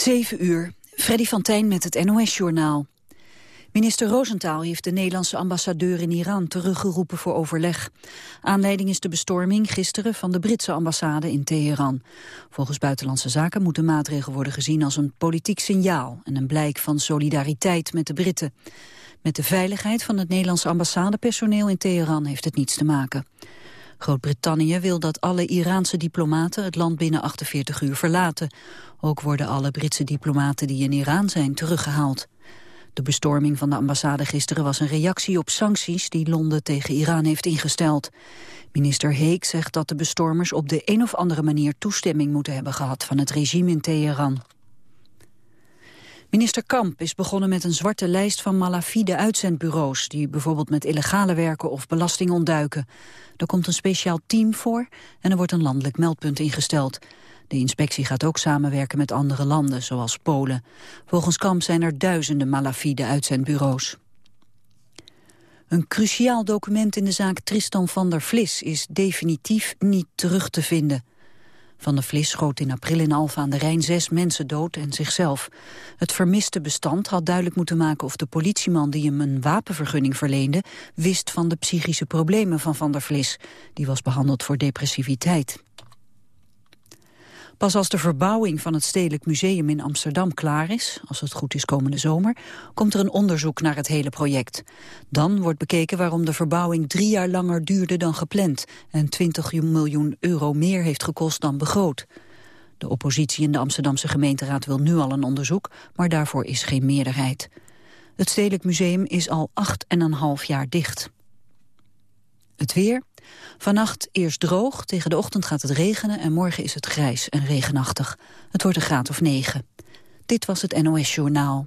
7 uur. Freddy van Tijn met het NOS-journaal. Minister Roosentaal heeft de Nederlandse ambassadeur in Iran teruggeroepen voor overleg. Aanleiding is de bestorming gisteren van de Britse ambassade in Teheran. Volgens Buitenlandse Zaken moet de maatregel worden gezien als een politiek signaal en een blijk van solidariteit met de Britten. Met de veiligheid van het Nederlandse ambassadepersoneel in Teheran heeft het niets te maken. Groot-Brittannië wil dat alle Iraanse diplomaten het land binnen 48 uur verlaten. Ook worden alle Britse diplomaten die in Iran zijn teruggehaald. De bestorming van de ambassade gisteren was een reactie op sancties die Londen tegen Iran heeft ingesteld. Minister Heek zegt dat de bestormers op de een of andere manier toestemming moeten hebben gehad van het regime in Teheran. Minister Kamp is begonnen met een zwarte lijst van malafide uitzendbureaus... die bijvoorbeeld met illegale werken of belasting ontduiken. Er komt een speciaal team voor en er wordt een landelijk meldpunt ingesteld. De inspectie gaat ook samenwerken met andere landen, zoals Polen. Volgens Kamp zijn er duizenden malafide uitzendbureaus. Een cruciaal document in de zaak Tristan van der Vlis is definitief niet terug te vinden. Van der Vlis schoot in april in Alfa aan de Rijn zes mensen dood en zichzelf. Het vermiste bestand had duidelijk moeten maken of de politieman die hem een wapenvergunning verleende, wist van de psychische problemen van Van der Vlis. Die was behandeld voor depressiviteit. Pas als de verbouwing van het Stedelijk Museum in Amsterdam klaar is, als het goed is komende zomer, komt er een onderzoek naar het hele project. Dan wordt bekeken waarom de verbouwing drie jaar langer duurde dan gepland en 20 miljoen euro meer heeft gekost dan begroot. De oppositie in de Amsterdamse gemeenteraad wil nu al een onderzoek, maar daarvoor is geen meerderheid. Het Stedelijk Museum is al acht en een half jaar dicht. Het weer. Vannacht eerst droog, tegen de ochtend gaat het regenen... en morgen is het grijs en regenachtig. Het wordt een graad of negen. Dit was het NOS Journaal.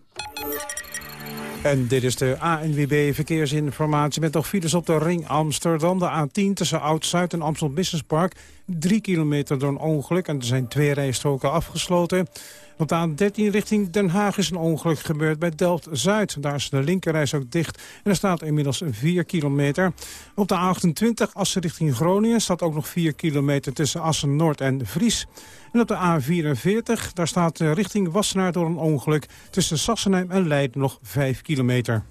En dit is de ANWB Verkeersinformatie met nog files op de ring Amsterdam. De A10 tussen Oud-Zuid en Amstel Business Park. Drie kilometer door een ongeluk en er zijn twee rijstroken afgesloten. Op de A13 richting Den Haag is een ongeluk gebeurd bij Delft-Zuid. Daar is de linkerreis ook dicht en er staat inmiddels 4 kilometer. Op de A28 Assen richting Groningen staat ook nog 4 kilometer tussen Assen-Noord en Vries. En op de A44, daar staat richting Wassenaar door een ongeluk... tussen Sassenheim en Leiden nog 5 kilometer.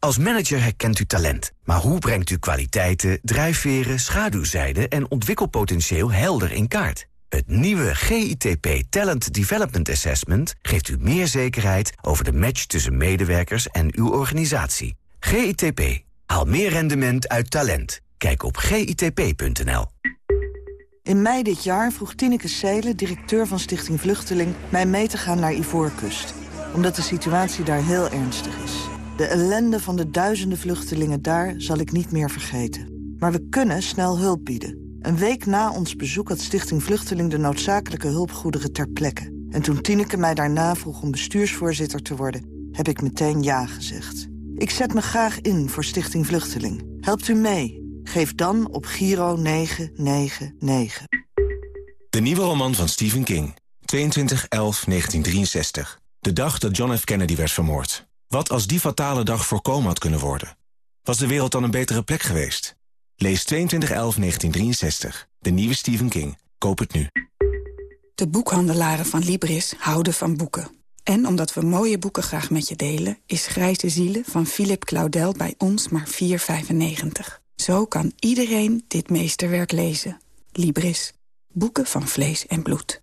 Als manager herkent u talent. Maar hoe brengt u kwaliteiten, drijfveren, schaduwzijden en ontwikkelpotentieel helder in kaart? Het nieuwe GITP Talent Development Assessment geeft u meer zekerheid over de match tussen medewerkers en uw organisatie. GITP. Haal meer rendement uit talent. Kijk op gitp.nl. In mei dit jaar vroeg Tineke Seelen, directeur van Stichting Vluchteling... mij mee te gaan naar Ivoorkust. Omdat de situatie daar heel ernstig is. De ellende van de duizenden vluchtelingen daar zal ik niet meer vergeten. Maar we kunnen snel hulp bieden. Een week na ons bezoek had Stichting Vluchteling de noodzakelijke hulpgoederen ter plekke. En toen Tineke mij daarna vroeg om bestuursvoorzitter te worden... heb ik meteen ja gezegd. Ik zet me graag in voor Stichting Vluchteling. Helpt u mee? Geef dan op Giro 999. De nieuwe roman van Stephen King. 22-11-1963. De dag dat John F. Kennedy werd vermoord. Wat als die fatale dag voorkomen had kunnen worden? Was de wereld dan een betere plek geweest? Lees 22-11-1963. De nieuwe Stephen King. Koop het nu. De boekhandelaren van Libris houden van boeken. En omdat we mooie boeken graag met je delen... is Grijze Zielen van Philip Claudel bij ons maar 4,95. Zo kan iedereen dit meesterwerk lezen. Libris. Boeken van vlees en bloed.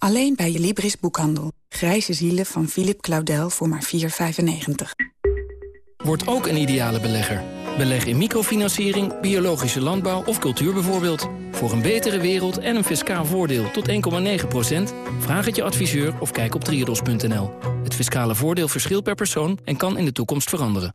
Alleen bij je Libris boekhandel. Grijze zielen van Philip Claudel voor maar 4,95. Word ook een ideale belegger. Beleg in microfinanciering, biologische landbouw of cultuur bijvoorbeeld. Voor een betere wereld en een fiscaal voordeel tot 1,9% Vraag het je adviseur of kijk op triodos.nl. Het fiscale voordeel verschilt per persoon en kan in de toekomst veranderen.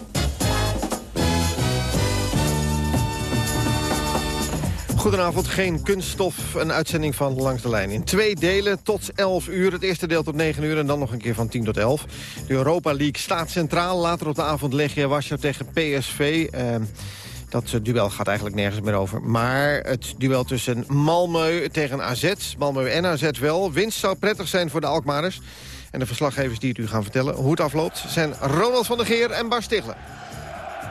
Goedenavond, geen kunststof, een uitzending van Langs de Lijn. In twee delen tot 11 uur. Het eerste deel tot 9 uur en dan nog een keer van 10 tot 11. De Europa League staat centraal. Later op de avond leg je Wasser tegen PSV. Uh, dat duel gaat eigenlijk nergens meer over. Maar het duel tussen Malmö tegen AZ, Malmö en AZ wel. Winst zou prettig zijn voor de Alkmaarders. En de verslaggevers die het u gaan vertellen hoe het afloopt... zijn Ronald van der Geer en Bas Stigler.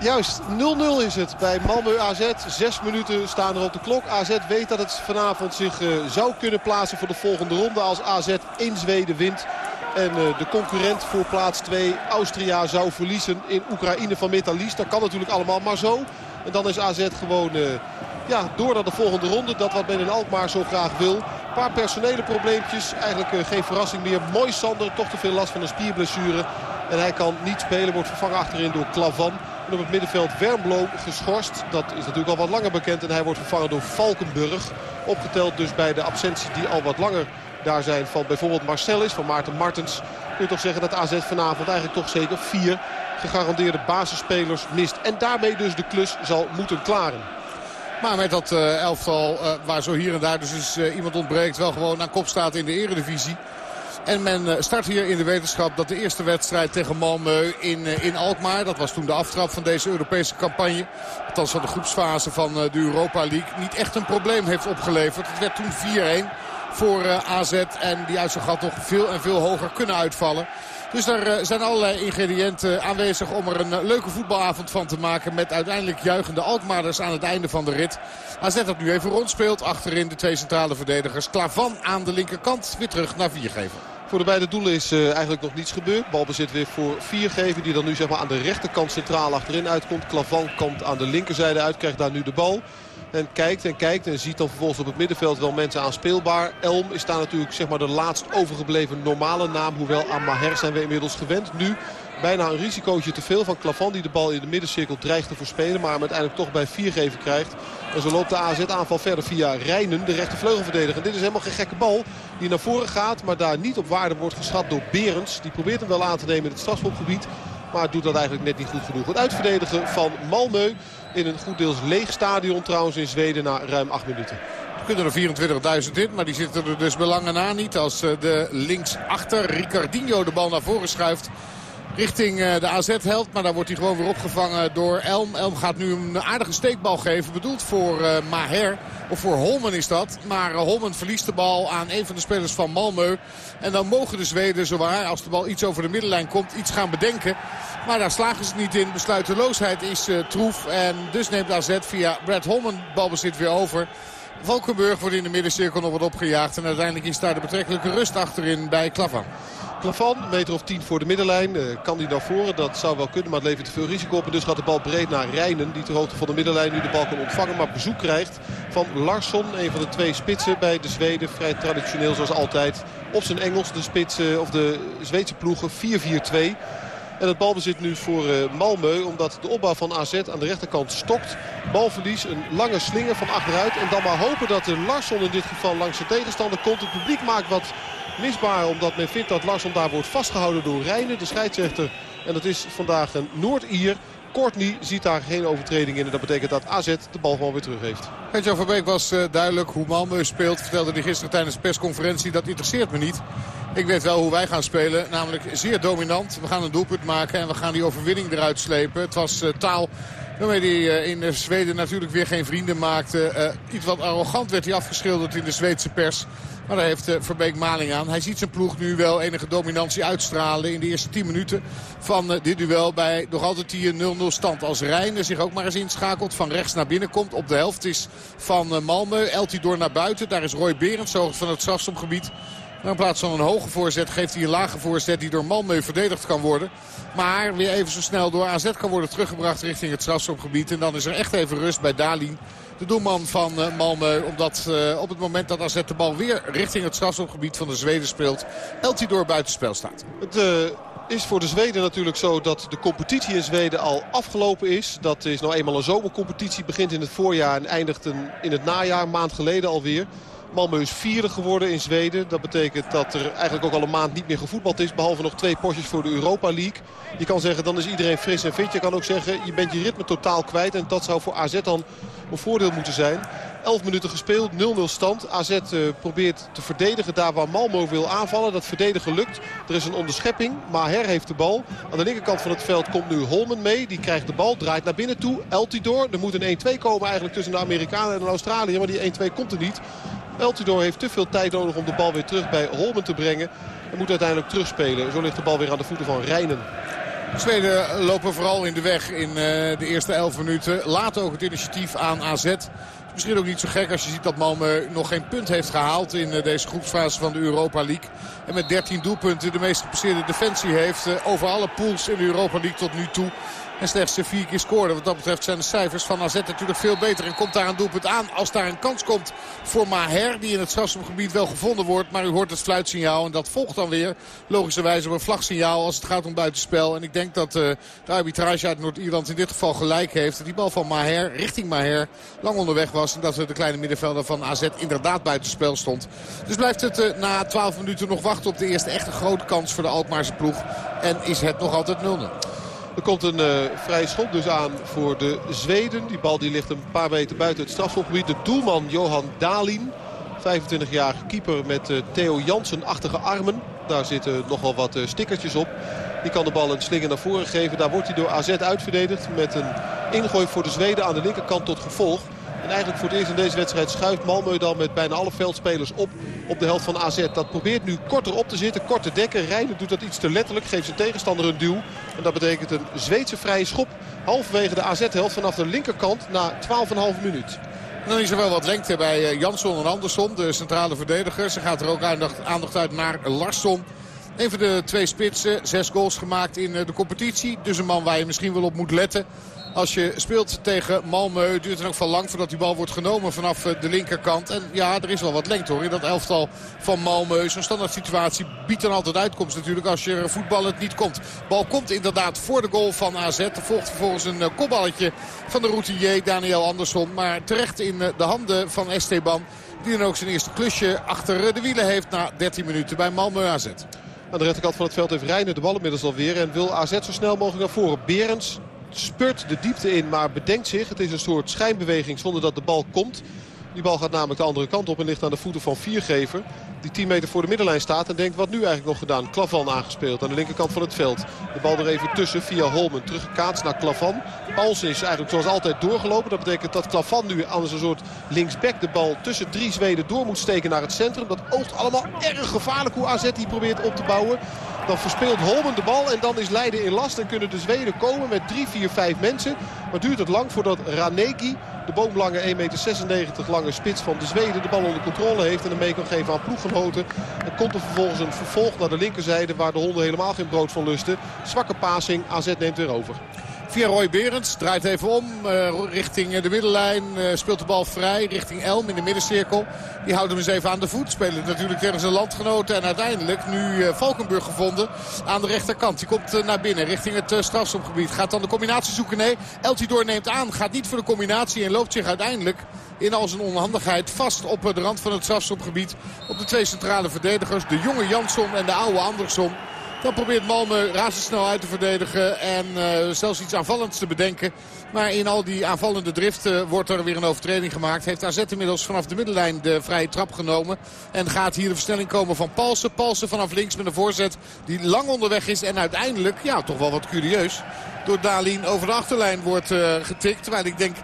Juist, 0-0 is het bij Malmö AZ. Zes minuten staan er op de klok. AZ weet dat het vanavond zich uh, zou kunnen plaatsen voor de volgende ronde... als AZ in Zweden wint. En uh, de concurrent voor plaats 2, Austria, zou verliezen in Oekraïne van Metalist. Dat kan natuurlijk allemaal maar zo. En dan is AZ gewoon uh, ja, door naar de volgende ronde. Dat wat men in Alkmaar zo graag wil. Een paar personele probleempjes. Eigenlijk geen verrassing meer. Mooi Sander, toch te veel last van een spierblessure. En hij kan niet spelen. Wordt vervangen achterin door Klavan. Op het middenveld Wernbloem geschorst. Dat is natuurlijk al wat langer bekend. En hij wordt vervangen door Valkenburg. Opgeteld dus bij de absenties die al wat langer daar zijn van bijvoorbeeld Marcelis, van Maarten Martens. Kun je toch zeggen dat AZ vanavond eigenlijk toch zeker vier gegarandeerde basisspelers mist. En daarmee dus de klus zal moeten klaren. Maar met dat uh, elftal uh, waar zo hier en daar dus uh, iemand ontbreekt... wel gewoon aan kop staat in de eredivisie. En men start hier in de wetenschap dat de eerste wedstrijd tegen Malmö in, in Alkmaar... dat was toen de aftrap van deze Europese campagne... althans van de groepsfase van de Europa League... niet echt een probleem heeft opgeleverd. Het werd toen 4-1 voor AZ en die uitslag had nog veel en veel hoger kunnen uitvallen. Dus er zijn allerlei ingrediënten aanwezig om er een leuke voetbalavond van te maken. Met uiteindelijk juichende Alkmaarders aan het einde van de rit. AZ dat nu even rondspeelt. Achterin de twee centrale verdedigers. Klavan aan de linkerkant. Weer terug naar Viergever. Voor de beide doelen is uh, eigenlijk nog niets gebeurd. Balbezit weer voor Viergever. Die dan nu zeg maar, aan de rechterkant centraal achterin uitkomt. Klavan komt aan de linkerzijde uit. Krijgt daar nu de bal. En kijkt en kijkt en ziet dan vervolgens op het middenveld wel mensen aanspeelbaar. Elm is daar natuurlijk zeg maar, de laatst overgebleven normale naam. Hoewel aan Maher zijn we inmiddels gewend. Nu bijna een risicootje te veel van Klavan die de bal in de middencirkel dreigt te voorspelen. Maar hem uiteindelijk toch bij viergever krijgt. En zo loopt de AZ-aanval verder via Rijnen, de rechtervleugelverdediger. Dit is helemaal geen gekke bal die naar voren gaat. Maar daar niet op waarde wordt geschat door Berends. Die probeert hem wel aan te nemen in het strafschopgebied. Maar doet dat eigenlijk net niet goed genoeg. Het uitverdedigen van Malmö in een goed deels leeg stadion trouwens in Zweden na ruim 8 minuten. Er kunnen er 24.000 in, maar die zitten er dus belangen na niet. Als de linksachter Ricardinho de bal naar voren schuift richting de AZ-held. Maar daar wordt hij gewoon weer opgevangen door Elm. Elm gaat nu een aardige steekbal geven. Bedoeld voor uh, Maher. Of voor Holmen is dat. Maar uh, Holmen verliest de bal aan een van de spelers van Malmö. En dan mogen de Zweden zowaar, als de bal iets over de middenlijn komt, iets gaan bedenken. Maar daar slagen ze niet in. Besluiteloosheid is troef. En dus neemt AZ via Brad Holmen balbezit weer over. Valkenburg wordt in de middencirkel nog wat opgejaagd. En uiteindelijk is daar de betrekkelijke rust achterin bij Klavan. Klavan, meter of tien voor de middenlijn. Uh, kan die naar voren? Dat zou wel kunnen, maar het levert te veel risico op. En dus gaat de bal breed naar Rijnen, die ter hoogte van de middenlijn nu de bal kan ontvangen. Maar bezoek krijgt van Larsson, een van de twee spitsen bij de Zweden. Vrij traditioneel zoals altijd. Op zijn Engels, de spitsen of de Zweedse ploegen 4-4-2. En het balbezit nu voor uh, Malmö. Omdat de opbouw van AZ aan de rechterkant stokt. Balverlies, een lange slinger van achteruit. En dan maar hopen dat de Larsson in dit geval langs de tegenstander komt. Het publiek maakt wat misbaar. Omdat men vindt dat Larsson daar wordt vastgehouden door Rijnen. De scheidsrechter. En dat is vandaag een Noord-Ier. Courtney ziet daar geen overtreding in. En dat betekent dat AZ de bal gewoon weer terug heeft. Gert-Jan van Beek was uh, duidelijk hoe Malmö speelt. Vertelde hij gisteren tijdens de persconferentie. Dat interesseert me niet. Ik weet wel hoe wij gaan spelen. Namelijk zeer dominant. We gaan een doelpunt maken en we gaan die overwinning eruit slepen. Het was uh, taal waarmee hij uh, in Zweden natuurlijk weer geen vrienden maakte. Iets wat arrogant werd hij afgeschilderd in de Zweedse pers. Maar daar heeft uh, Verbeek maling aan. Hij ziet zijn ploeg nu wel enige dominantie uitstralen in de eerste 10 minuten van uh, dit duel. Bij nog altijd die 0-0 stand. Als Rijn zich ook maar eens inschakelt. Van rechts naar binnen komt. Op de helft is van Malmö. Eltidoor naar buiten. Daar is Roy Berends zo van het strafstomgebied. Maar in plaats van een hoge voorzet geeft hij een lage voorzet die door Malmö verdedigd kan worden. Maar weer even zo snel door AZ kan worden teruggebracht richting het strafschopgebied. En dan is er echt even rust bij Dalin. De doelman van uh, Malmö. Omdat uh, op het moment dat AZ de bal weer richting het strafschopgebied van de Zweden speelt. Eltidoor buitenspel staat. Het uh, is voor de Zweden natuurlijk zo dat de competitie in Zweden al afgelopen is. Dat is nou eenmaal een zomercompetitie. Begint in het voorjaar en eindigt in het najaar. Een maand geleden alweer. Malmö is vierde geworden in Zweden. Dat betekent dat er eigenlijk ook al een maand niet meer gevoetbald is. Behalve nog twee potjes voor de Europa League. Je kan zeggen dan is iedereen fris en fit. Je kan ook zeggen je bent je ritme totaal kwijt. En dat zou voor AZ dan een voordeel moeten zijn. 11 minuten gespeeld, 0-0 stand. AZ uh, probeert te verdedigen daar waar Malmo wil aanvallen. Dat verdedigen lukt. Er is een onderschepping. Maher heeft de bal. Aan de linkerkant van het veld komt nu Holmen mee. Die krijgt de bal, draait naar binnen toe. Eltidoor. Er moet een 1-2 komen eigenlijk tussen de Amerikanen en de Australië. Maar die 1-2 komt er niet. Eltidoor heeft te veel tijd nodig om de bal weer terug bij Holmen te brengen. En moet uiteindelijk terugspelen. Zo ligt de bal weer aan de voeten van Rijnen. Zweden lopen vooral in de weg in uh, de eerste 11 minuten. Laten ook het initiatief aan AZ. Misschien ook niet zo gek als je ziet dat Malmö nog geen punt heeft gehaald in uh, deze groepsfase van de Europa League. En met 13 doelpunten de meest gepasseerde defensie heeft uh, over alle pools in de Europa League tot nu toe. En slechts vier keer scoorde. Wat dat betreft zijn de cijfers van AZ natuurlijk veel beter. En komt daar een doelpunt aan als daar een kans komt voor Maher. Die in het strafschopgebied wel gevonden wordt. Maar u hoort het fluitsignaal. En dat volgt dan weer logischerwijze op een vlagsignaal als het gaat om buitenspel. En ik denk dat uh, de arbitrage uit Noord-Ierland in dit geval gelijk heeft. Dat die bal van Maher richting Maher lang onderweg was. En dat de kleine middenvelder van AZ inderdaad buitenspel stond. Dus blijft het uh, na 12 minuten nog wachten op de eerste echte grote kans voor de Alkmaarse ploeg. En is het nog altijd 0-0. Er komt een uh, vrije schop dus aan voor de Zweden. Die bal die ligt een paar meter buiten het strafschopgebied. De doelman Johan Dalin. 25-jarige keeper met uh, Theo Jansen-achtige armen. Daar zitten nogal wat uh, stickertjes op. Die kan de bal een slinger naar voren geven. Daar wordt hij door AZ uitverdedigd. Met een ingooi voor de Zweden aan de linkerkant tot gevolg. En eigenlijk voor het eerst in deze wedstrijd schuift Malmö dan met bijna alle veldspelers op op de helft van AZ. Dat probeert nu korter op te zitten, kort te dekken. Rijnen doet dat iets te letterlijk, geeft zijn tegenstander een duw. En dat betekent een Zweedse vrije schop halverwege de AZ-helft vanaf de linkerkant na 12,5 minuut. Dan is er wel wat lengte bij Jansson en Andersson, de centrale verdedigers. Ze gaat er ook aandacht, aandacht uit naar Larsson. Een van de twee spitsen, zes goals gemaakt in de competitie. Dus een man waar je misschien wel op moet letten. Als je speelt tegen Malmö duurt het ook van lang voordat die bal wordt genomen vanaf de linkerkant. En ja, er is wel wat lengte hoor in dat elftal van Malmö. Zo'n standaard situatie biedt dan altijd uitkomst natuurlijk als je voetballen niet komt. Bal komt inderdaad voor de goal van AZ. Er volgt vervolgens een kopballetje van de routinier Daniel Andersson. Maar terecht in de handen van Esteban. Die dan ook zijn eerste klusje achter de wielen heeft na 13 minuten bij Malmö AZ. Aan de rechterkant van het veld heeft Reijnen de bal inmiddels alweer. En wil AZ zo snel mogelijk naar voren. Berends spurt de diepte in, maar bedenkt zich. Het is een soort schijnbeweging zonder dat de bal komt. Die bal gaat namelijk de andere kant op en ligt aan de voeten van Viergever. Die 10 meter voor de middenlijn staat en denkt wat nu eigenlijk nog gedaan. Klavan aangespeeld aan de linkerkant van het veld. De bal er even tussen via Holmen. Teruggekaatst naar Klavan. Paulsen is eigenlijk zoals altijd doorgelopen. Dat betekent dat Klavan nu aan een soort linksback de bal tussen drie Zweden door moet steken naar het centrum. Dat oogt allemaal erg gevaarlijk hoe AZ die probeert op te bouwen. Dan verspeelt Holmen de bal en dan is Leiden in last. En kunnen de Zweden komen met 3, 4, 5 mensen. Maar duurt het lang voordat Raneki, de boomlange 1,96 meter lange spits van de Zweden, de bal onder controle heeft. En hem mee kan geven aan ploeggenoten. En komt er vervolgens een vervolg naar de linkerzijde waar de honden helemaal geen brood van lusten. Zwakke passing, AZ neemt weer over. Via Roy Berends. Draait even om uh, richting de middenlijn. Uh, speelt de bal vrij richting Elm in de middencirkel. Die houdt hem eens even aan de voet. Spelen natuurlijk tegen zijn landgenoten. En uiteindelijk nu Valkenburg gevonden aan de rechterkant. Die komt naar binnen richting het strafschopgebied. Gaat dan de combinatie zoeken? Nee. Eltidoor neemt aan. Gaat niet voor de combinatie en loopt zich uiteindelijk in al zijn onhandigheid vast op de rand van het strafschopgebied. Op de twee centrale verdedigers. De jonge Jansson en de oude Andersson. Dan probeert Malmö razendsnel uit te verdedigen en uh, zelfs iets aanvallends te bedenken. Maar in al die aanvallende driften wordt er weer een overtreding gemaakt. Heeft AZ inmiddels vanaf de middenlijn de vrije trap genomen. En gaat hier de versnelling komen van Palsen. Palsen vanaf links met een voorzet die lang onderweg is. En uiteindelijk, ja toch wel wat curieus, door Dalin over de achterlijn wordt uh, getikt. Terwijl ik denk,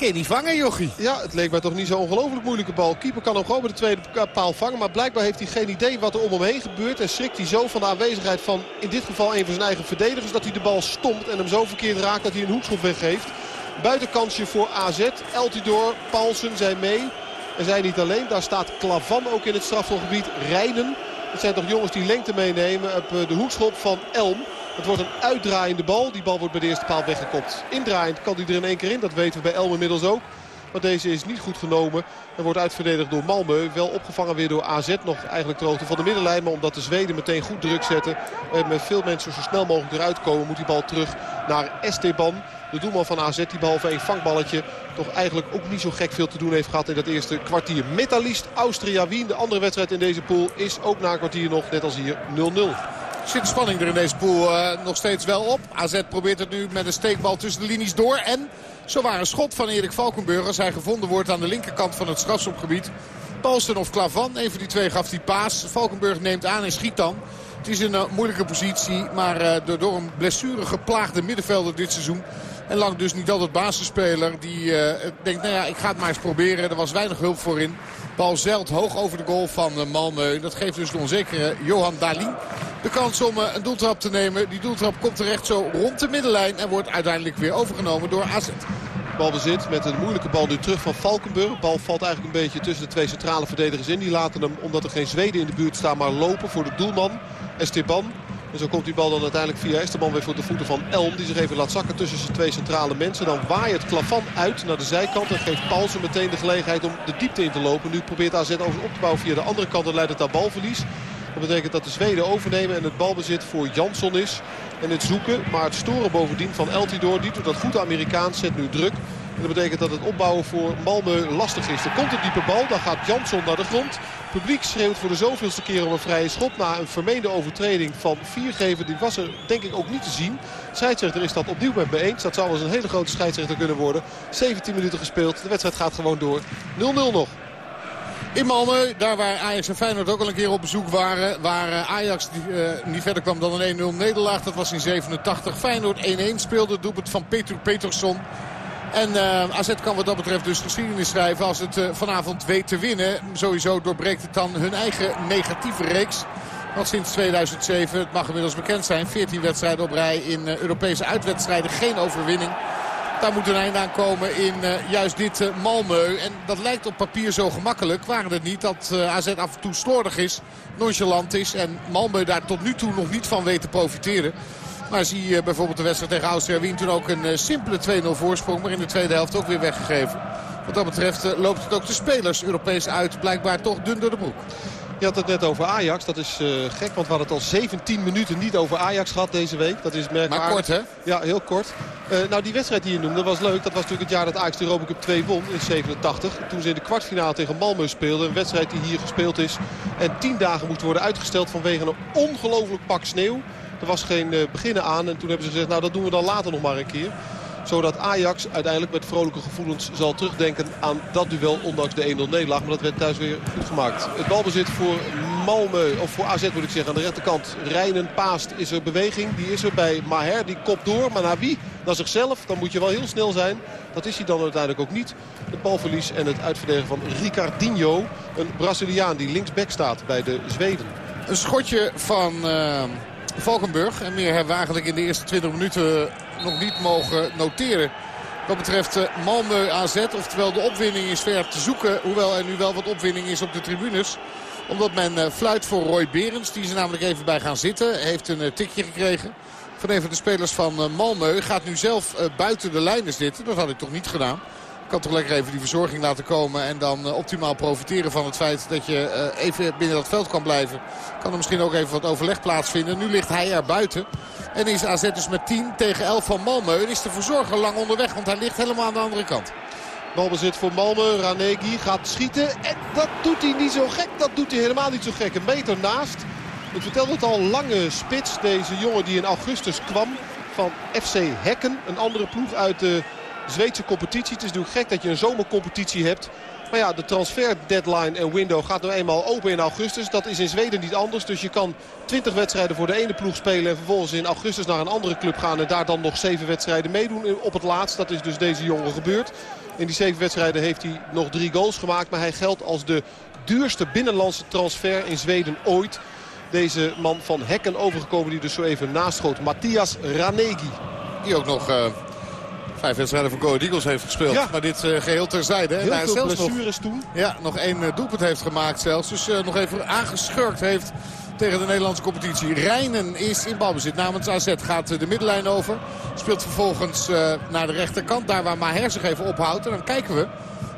kun je niet vangen, jochie? Ja, het leek mij toch niet zo'n ongelooflijk moeilijke bal. Keeper kan hem gewoon bij de tweede paal vangen. Maar blijkbaar heeft hij geen idee wat er om hem heen gebeurt. En schrikt hij zo van de aanwezigheid van in dit geval een van zijn eigen verdedigers. Dat hij de bal stomt en hem zo verkeerd raakt dat hij een hoekschop weggeeft. Buitenkansje voor AZ. Eltidoor, Paulsen zijn mee. En zij niet alleen. Daar staat Klavan ook in het strafschopgebied. Rijnen. Het zijn toch jongens die lengte meenemen op eh, de hoekschop van Elm. Het wordt een uitdraaiende bal. Die bal wordt bij de eerste paal weggekopt. Indraaiend kan hij er in één keer in. Dat weten we bij Elm inmiddels ook. Maar deze is niet goed genomen. En wordt uitverdedigd door Malmö. Wel opgevangen weer door AZ. Nog eigenlijk de van de middenlijn. Maar omdat de Zweden meteen goed druk zetten. En met veel mensen zo snel mogelijk eruit komen. Moet die bal terug naar Esteban. De doelman van AZ die behalve een vangballetje toch eigenlijk ook niet zo gek veel te doen heeft gehad in dat eerste kwartier. Metalist Austria Wien, de andere wedstrijd in deze pool, is ook na een kwartier nog, net als hier, 0-0 zit de spanning er in deze pool uh, nog steeds wel op. AZ probeert het nu met een steekbal tussen de linies door. En zo waar een schot van Erik Valkenburg als hij gevonden wordt aan de linkerkant van het strafschopgebied. Paulsen of Klavan, een van die twee gaf die paas. Valkenburg neemt aan en schiet dan. Het is een uh, moeilijke positie, maar uh, door, een blessure geplaagde middenvelder dit seizoen en lang dus niet altijd basisspeler. Die denkt, nou ja, ik ga het maar eens proberen. Er was weinig hulp voor in. Bal zeilt hoog over de goal van uh, Malmö. Dat geeft dus de onzekere Johan Dalin de kans om uh, een doeltrap te nemen. Die doeltrap komt terecht zo rond de middenlijn. En wordt uiteindelijk weer overgenomen door AZ. Balbezit met een moeilijke bal nu terug van Valkenburg. Bal valt eigenlijk een beetje tussen de twee centrale verdedigers in. Die laten hem, omdat er geen Zweden in de buurt staan, maar lopen voor de doelman. Esteban. En zo komt die bal dan uiteindelijk via Esteban weer voor de voeten van Elm. Die zich even laat zakken tussen zijn twee centrale mensen. Dan waait het Klavan uit naar de zijkant. En geeft Paulsen meteen de gelegenheid om de diepte in te lopen. Nu probeert AZ over op te bouwen via de andere kant. En leidt het naar balverlies. Dat betekent dat de Zweden overnemen en het balbezit voor Jansson is. En het zoeken, maar het storen bovendien van Eltidoor. Die doet dat goed Amerikaans, zet nu druk. En dat betekent dat het opbouwen voor Malmö lastig is. Er komt een diepe bal, dan gaat Jansson naar de grond. Het publiek schreeuwt voor de zoveelste keer om een vrije schop. Na een vermeende overtreding van Viergever. Die was er denk ik ook niet te zien. Scheidsrechter is dat opnieuw met me eens. Dat zou wel eens een hele grote scheidsrechter kunnen worden. 17 minuten gespeeld. De wedstrijd gaat gewoon door. 0-0 nog. In Malmö, daar waar Ajax en Feyenoord ook al een keer op bezoek waren. Waar eh, Ajax uh, niet verder kwam dan een 1-0 nederlaag. Dat was in 87. Feyenoord 1-1 speelde. Doelpunt van Peter Petersson. En uh, AZ kan wat dat betreft dus geschiedenis schrijven als het uh, vanavond weet te winnen. Sowieso doorbreekt het dan hun eigen negatieve reeks. Want sinds 2007, het mag inmiddels bekend zijn, 14 wedstrijden op rij in uh, Europese uitwedstrijden. Geen overwinning. Daar moet een einde aan komen in juist dit Malmö. En dat lijkt op papier zo gemakkelijk. Waren het niet dat AZ af en toe slordig is, nonchalant is. En Malmö daar tot nu toe nog niet van weet te profiteren. Maar zie je bijvoorbeeld de wedstrijd tegen Austria Wien toen ook een simpele 2-0 voorsprong. Maar in de tweede helft ook weer weggegeven. Wat dat betreft loopt het ook de spelers Europees uit. Blijkbaar toch dun door de broek. Je had het net over Ajax. Dat is uh, gek, want we hadden het al 17 minuten niet over Ajax gehad deze week. Dat is merkwaardig. Maar kort, hè? Ja, heel kort. Uh, nou, die wedstrijd die je noemde was leuk. Dat was natuurlijk het jaar dat Ajax de Europa Cup 2 won in 87. Toen ze in de kwartfinale tegen Malmö speelden. Een wedstrijd die hier gespeeld is. En 10 dagen moest worden uitgesteld vanwege een ongelooflijk pak sneeuw. Er was geen uh, beginnen aan. En toen hebben ze gezegd, nou dat doen we dan later nog maar een keer zodat Ajax uiteindelijk met vrolijke gevoelens zal terugdenken aan dat duel. Ondanks de 1-0 nederlaag. Maar dat werd thuis weer goed gemaakt. Het balbezit voor Malmö. Of voor AZ moet ik zeggen. Aan de rechterkant. Rijnen paast is er beweging. Die is er bij Maher. Die kopt door. Maar naar wie? Naar zichzelf. Dan moet je wel heel snel zijn. Dat is hij dan uiteindelijk ook niet. Het balverlies en het uitverdedigen van Ricardinho. Een Braziliaan die linksback staat bij de Zweden. Een schotje van... Uh... Valkenburg. En meer hebben we eigenlijk in de eerste 20 minuten nog niet mogen noteren. Wat betreft Malmö AZ, oftewel de opwinning is ver te zoeken. Hoewel er nu wel wat opwinning is op de tribunes. Omdat men fluit voor Roy Berends. Die is er namelijk even bij gaan zitten. Heeft een tikje gekregen van een van de spelers van Malmö. Gaat nu zelf buiten de lijnen zitten. Dat had ik toch niet gedaan kan toch lekker even die verzorging laten komen. En dan uh, optimaal profiteren van het feit dat je uh, even binnen dat veld kan blijven. Kan er misschien ook even wat overleg plaatsvinden. Nu ligt hij er buiten. En is AZ dus met 10 tegen 11 van Malmö. En is de verzorger lang onderweg. Want hij ligt helemaal aan de andere kant. Balbezit voor Malmö. Ranegi gaat schieten. En dat doet hij niet zo gek. Dat doet hij helemaal niet zo gek. Een meter naast. Ik vertelde het al, lange spits. Deze jongen die in augustus kwam van FC Hekken. Een andere ploeg uit de Zweedse competitie. Het is natuurlijk gek dat je een zomercompetitie hebt. Maar ja, de transfer deadline en window gaat nou eenmaal open in augustus. Dat is in Zweden niet anders. Dus je kan 20 wedstrijden voor de ene ploeg spelen. En vervolgens in augustus naar een andere club gaan. En daar dan nog 7 wedstrijden meedoen op het laatst. Dat is dus deze jongen gebeurd. In die 7 wedstrijden heeft hij nog 3 goals gemaakt. Maar hij geldt als de duurste binnenlandse transfer in Zweden ooit. Deze man van Hekken overgekomen die dus zo even naschoot. Matthias Ranegi. Die ook nog uh, vijf wedstrijden voor Go Eagles heeft gespeeld. Ja. Maar dit uh, geheel terzijde. Heel nou, veel blessures nog, toen. Ja, nog één uh, doelpunt heeft gemaakt zelfs. Dus nog even aangeschurkt heeft tegen de Nederlandse competitie. Rijnen is in balbezit namens AZ. Gaat de middenlijn over. Speelt vervolgens naar de rechterkant. Daar waar Maher zich even ophoudt. En dan kijken we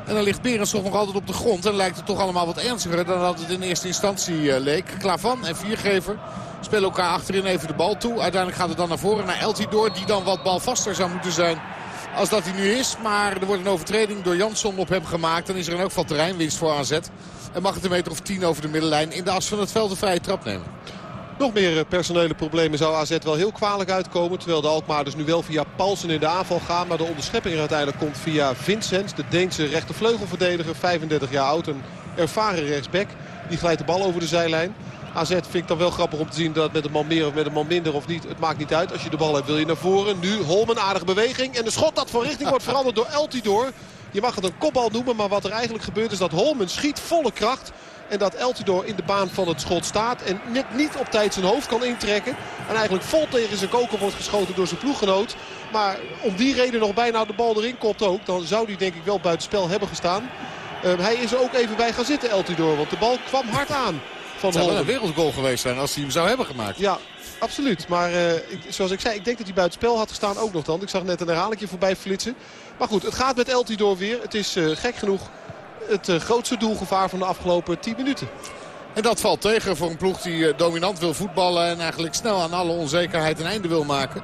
en dan ligt Berens toch nog altijd op de grond. En lijkt het toch allemaal wat ernstiger dan dat het in eerste instantie leek. Klavan en Viergever spelen elkaar achterin even de bal toe. Uiteindelijk gaat het dan naar voren naar Eltidoor. Die dan wat balvaster zou moeten zijn als dat hij nu is. Maar er wordt een overtreding door Jansson op hem gemaakt. Dan is er in elk geval terreinwinst voor AZ. En mag het een meter of tien over de middenlijn in de as van het veld een vrije trap nemen. Nog meer eh, personele problemen zou AZ wel heel kwalijk uitkomen. Terwijl de Alkmaarders nu wel via Paulsen in de aanval gaan. Maar de onderschepping er uiteindelijk komt via Vincent. De Deense rechtervleugelverdediger. 35 jaar oud. Een ervaren rechtsback. Die glijdt de bal over de zijlijn. AZ vind ik dan wel grappig om te zien dat met een man meer of met een man minder of niet. Het maakt niet uit. Als je de bal hebt wil je naar voren. Nu Holmen aardige beweging. En de schot dat van richting wordt veranderd door Eltidoor. Je mag het een kopbal noemen. Maar wat er eigenlijk gebeurt is dat Holmen schiet volle kracht. En dat Eltidoor in de baan van het schot staat. En net niet op tijd zijn hoofd kan intrekken. En eigenlijk vol tegen zijn koker wordt geschoten door zijn ploeggenoot. Maar om die reden nog bijna de bal erin komt ook. Dan zou hij denk ik wel buitenspel hebben gestaan. Uh, hij is er ook even bij gaan zitten Eltidoor. Want de bal kwam hard aan. Van het zou wel een wereldgoal geweest zijn als hij hem zou hebben gemaakt. Ja, absoluut. Maar uh, zoals ik zei, ik denk dat hij buitenspel had gestaan ook nog dan. Ik zag net een herhalingje voorbij flitsen. Maar goed, het gaat met Eltidoor weer. Het is uh, gek genoeg het uh, grootste doelgevaar van de afgelopen 10 minuten. En dat valt tegen voor een ploeg die dominant wil voetballen... en eigenlijk snel aan alle onzekerheid een einde wil maken.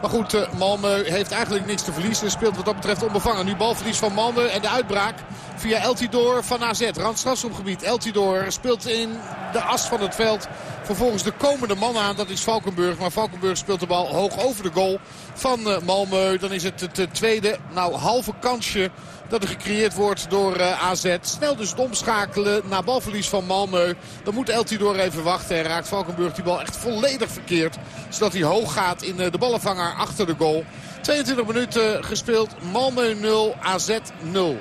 Maar goed, uh, Malmö heeft eigenlijk niks te verliezen. Speelt wat dat betreft onbevangen. Nu balverlies van Malmö en de uitbraak via Eltidoor van AZ. Randstrafschopgebied. Eltidoor speelt in de as van het veld. Vervolgens de komende man aan, dat is Valkenburg. Maar Valkenburg speelt de bal hoog over de goal van uh, Malmö. Dan is het het tweede, nou halve kansje dat er gecreëerd wordt door uh, AZ. Snel dus het omschakelen naar balverlies van Malmö. Dan moet Eltidoor even wachten. En raakt Valkenburg die bal echt volledig verkeerd. Zodat hij hoog gaat in de ballenvanger achter de goal. 22 minuten gespeeld. Malmö 0, AZ 0.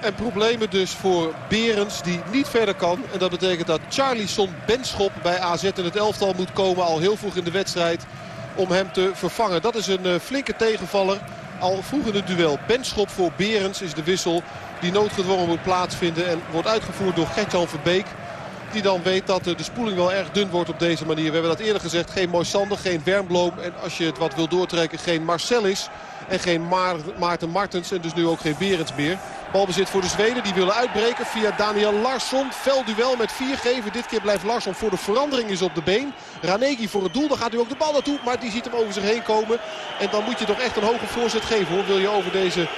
En problemen dus voor Berens die niet verder kan. En dat betekent dat Charlison Benschop bij AZ in het elftal moet komen. Al heel vroeg in de wedstrijd om hem te vervangen. Dat is een uh, flinke tegenvaller al vroeg in het duel. Benschop voor Berens is de wissel die noodgedwongen moet plaatsvinden. En wordt uitgevoerd door Gertjan Verbeek. Die dan weet dat de spoeling wel erg dun wordt op deze manier. We hebben dat eerder gezegd. Geen Moisander, geen Wernbloem. En als je het wat wil doortrekken, geen Marcellis. En geen Maarten Martens. En dus nu ook geen Berends meer. Balbezit voor de Zweden. Die willen uitbreken via Daniel Larsson. Fel duel met vier geven. Dit keer blijft Larsson voor de verandering is op de been. Ranegi voor het doel. Dan gaat hij ook de bal naartoe. Maar die ziet hem over zich heen komen. En dan moet je toch echt een hoge voorzet geven hoor. Wil je over deze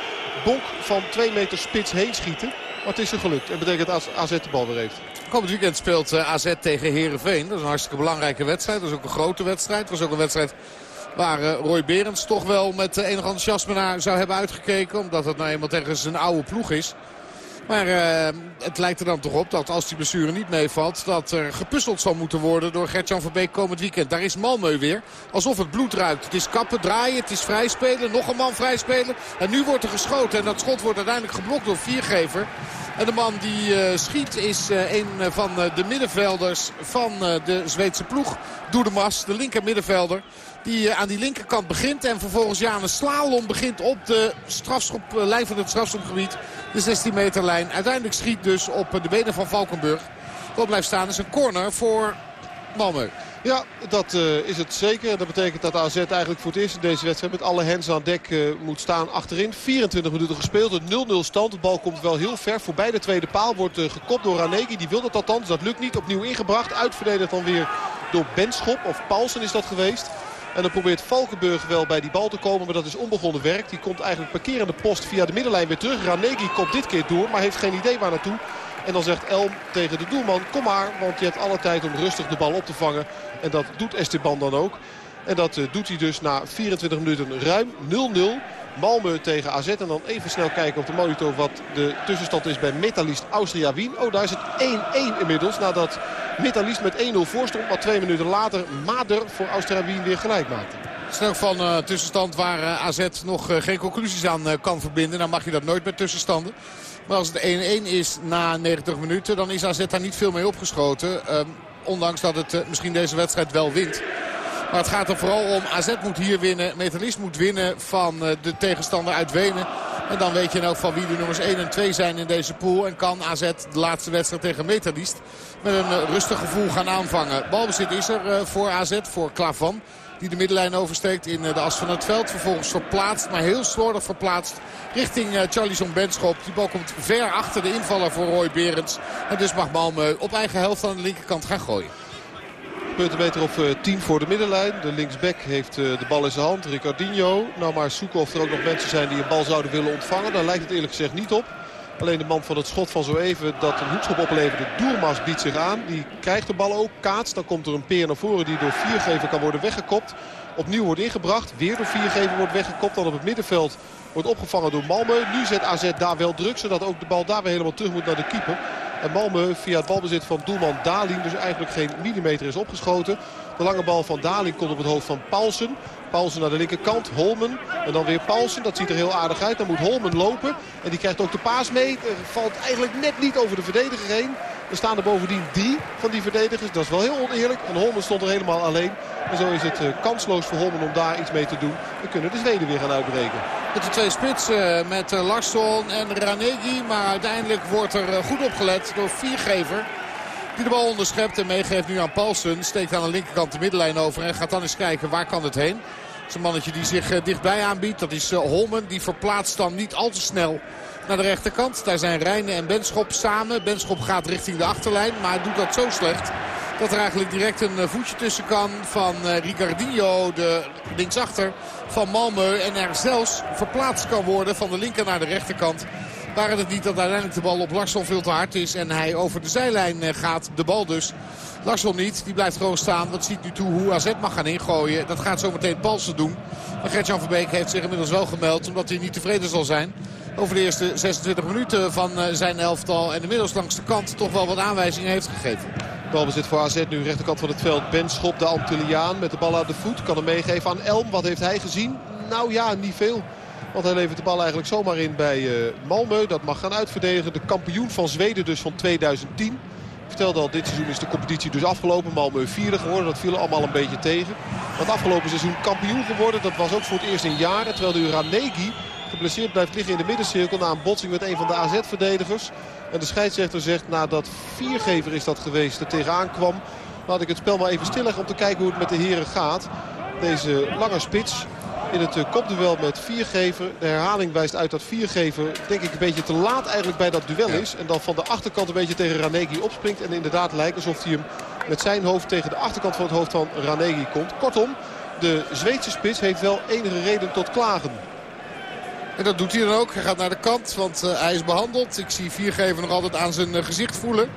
bonk van 2 meter spits heen schieten. Maar het is er gelukt. En betekent dat AZ de bal weer heeft. Komend weekend speelt eh, AZ tegen Herenveen. Dat is een hartstikke belangrijke wedstrijd. Dat is ook een grote wedstrijd. Het was ook een wedstrijd Waar eh, Roy Berends toch wel met enig enthousiasme naar zou hebben uitgekeken. Omdat het nou eenmaal tegen zijn oude ploeg is. Maar uh, het lijkt er dan toch op dat als die blessure niet meevalt... dat er gepuzzeld zal moeten worden door Gertjan Verbeek komend weekend. Daar is Malmö weer. Alsof het bloed ruikt. Het is kappen, draaien, het is vrijspelen. Nog een man vrijspelen. En nu wordt er geschoten. En dat schot wordt uiteindelijk geblokt door Viergever. En de man die uh, schiet is uh, een van de middenvelders van de Zweedse ploeg. Doedemas, de linker middenvelder. Die eh, aan die linkerkant begint. En vervolgens ja, een slalom begint op de strafschop, van het strafschopgebied. De 16 meter lijn. Uiteindelijk schiet dus op de benen van Valkenburg. Wat blijft staan is een corner voor Malmö. Ja, dat is het zeker. Dat betekent dat AZ eigenlijk voor het eerst in deze wedstrijd met alle hens aan dek moet staan achterin. 24 minuten gespeeld, een 0-0 stand. De bal komt wel heel ver voorbij de tweede paal. Wordt gekopt door Ranegi. Die wil dat althans. Dat lukt niet. Opnieuw ingebracht. Uitverdedigd dan weer door Benschop. Of Paulsen is dat geweest. En dan probeert Valkenburg wel bij die bal te komen. Maar dat is onbegonnen werk. Die komt eigenlijk parkerende post via de middenlijn weer terug. Ranegi komt dit keer door. Maar heeft geen idee waar naartoe. En dan zegt Elm tegen de doelman, kom maar. Want je hebt alle tijd om rustig de bal op te vangen. En dat doet Esteban dan ook. En dat uh, doet hij dus na 24 minuten ruim 0-0. Malmö tegen AZ. En dan even snel kijken op de monitor wat de tussenstand is bij Metalist Austria Wien. Oh, daar is het 1-1 inmiddels. Nadat Metalist met 1-0 voorstond. Maar twee minuten later Mader voor Austria Wien weer gelijk maakte. Snel van uh, tussenstand waar uh, AZ nog geen conclusies aan kan verbinden. Dan mag je dat nooit met tussenstanden. Maar als het 1-1 is na 90 minuten, dan is AZ daar niet veel mee opgeschoten. Ehm, ondanks dat het misschien deze wedstrijd wel wint. Maar het gaat er vooral om. AZ moet hier winnen. Metalist moet winnen van de tegenstander uit Wenen. En dan weet je ook van wie de nummers 1 en 2 zijn in deze pool. En kan AZ de laatste wedstrijd tegen Metalist met een rustig gevoel gaan aanvangen. Balbezit is er voor AZ, voor Klavan. Die de middenlijn oversteekt in de as van het veld. Vervolgens verplaatst, maar heel slordig verplaatst richting Charlison Benschop. Die bal komt ver achter de invaller voor Roy Berends. En dus mag Malmö op eigen helft aan de linkerkant gaan gooien. Puntenmeter of uh, 10 voor de middenlijn. De linksback heeft uh, de bal in zijn hand. Ricardinho. Nou maar zoeken of er ook nog mensen zijn die een bal zouden willen ontvangen. Daar lijkt het eerlijk gezegd niet op. Alleen de man van het schot van zo even dat een hoekschop opleverde. Doermas biedt zich aan. Die krijgt de bal ook. Kaats. Dan komt er een peer naar voren die door viergever kan worden weggekopt. Opnieuw wordt ingebracht. Weer door viergever wordt weggekopt. Dan op het middenveld wordt opgevangen door Malmö. Nu zet AZ daar wel druk. Zodat ook de bal daar weer helemaal terug moet naar de keeper. En Malmö via het balbezit van doelman Dalin dus eigenlijk geen millimeter is opgeschoten. De lange bal van Dalin komt op het hoofd van Paulsen. Paulsen naar de linkerkant, Holmen en dan weer Paulsen. Dat ziet er heel aardig uit. Dan moet Holmen lopen en die krijgt ook de paas mee. Er valt eigenlijk net niet over de verdediger heen. Er staan er bovendien drie van die verdedigers. Dat is wel heel oneerlijk. En Holmen stond er helemaal alleen. En zo is het uh, kansloos voor Holmen om daar iets mee te doen. We kunnen de Zweden weer gaan uitbreken. Met de twee spitsen, met uh, Larsson en Ranegi. Maar uiteindelijk wordt er goed opgelet door viergever. Die de bal onderschept en meegeeft nu aan Paulsen. Steekt aan de linkerkant de middenlijn over en gaat dan eens kijken waar kan het heen. Een mannetje die zich dichtbij aanbiedt. Dat is Holmen. Die verplaatst dan niet al te snel naar de rechterkant. Daar zijn Rijnen en Benschop samen. Benschop gaat richting de achterlijn, maar doet dat zo slecht... dat er eigenlijk direct een voetje tussen kan van Ricardinho, de linksachter van Malmö. En er zelfs verplaatst kan worden van de linker naar de rechterkant. Waren het niet dat uiteindelijk de bal op Larsson veel te hard is. En hij over de zijlijn gaat. De bal dus. Larsson niet. Die blijft gewoon staan. Dat ziet nu toe hoe AZ mag gaan ingooien. Dat gaat zometeen Palsen doen. Maar Gertjan Verbeek heeft zich inmiddels wel gemeld. Omdat hij niet tevreden zal zijn. Over de eerste 26 minuten van zijn elftal. En inmiddels langs de kant toch wel wat aanwijzingen heeft gegeven. Balbezit voor AZ nu rechterkant van het veld. Benschop, de Antilliaan met de bal aan de voet. Kan hem meegeven aan Elm. Wat heeft hij gezien? Nou ja, niet veel. Want hij levert de bal eigenlijk zomaar in bij uh, Malmö. Dat mag gaan uitverdedigen. De kampioen van Zweden dus van 2010. Ik vertelde al, dit seizoen is de competitie dus afgelopen. Malmö vierde geworden. Dat viel allemaal een beetje tegen. Want afgelopen seizoen kampioen geworden. Dat was ook voor het eerst in jaren. Terwijl de Ranegi geblesseerd blijft liggen in de middencirkel. Na een botsing met een van de AZ-verdedigers. En de scheidsrechter zegt nadat viergever is dat geweest er tegenaan kwam. Laat ik het spel maar even stilleggen om te kijken hoe het met de heren gaat. Deze lange spits in het kopduel met Viergever. De herhaling wijst uit dat Viergever denk ik een beetje te laat eigenlijk bij dat duel is. En dan van de achterkant een beetje tegen Ranegi opspringt. En inderdaad lijkt alsof hij hem met zijn hoofd tegen de achterkant van het hoofd van Ranegi komt. Kortom, de Zweedse spits heeft wel enige reden tot klagen. En dat doet hij dan ook. Hij gaat naar de kant, want uh, hij is behandeld. Ik zie Viergever nog altijd aan zijn uh, gezicht voelen.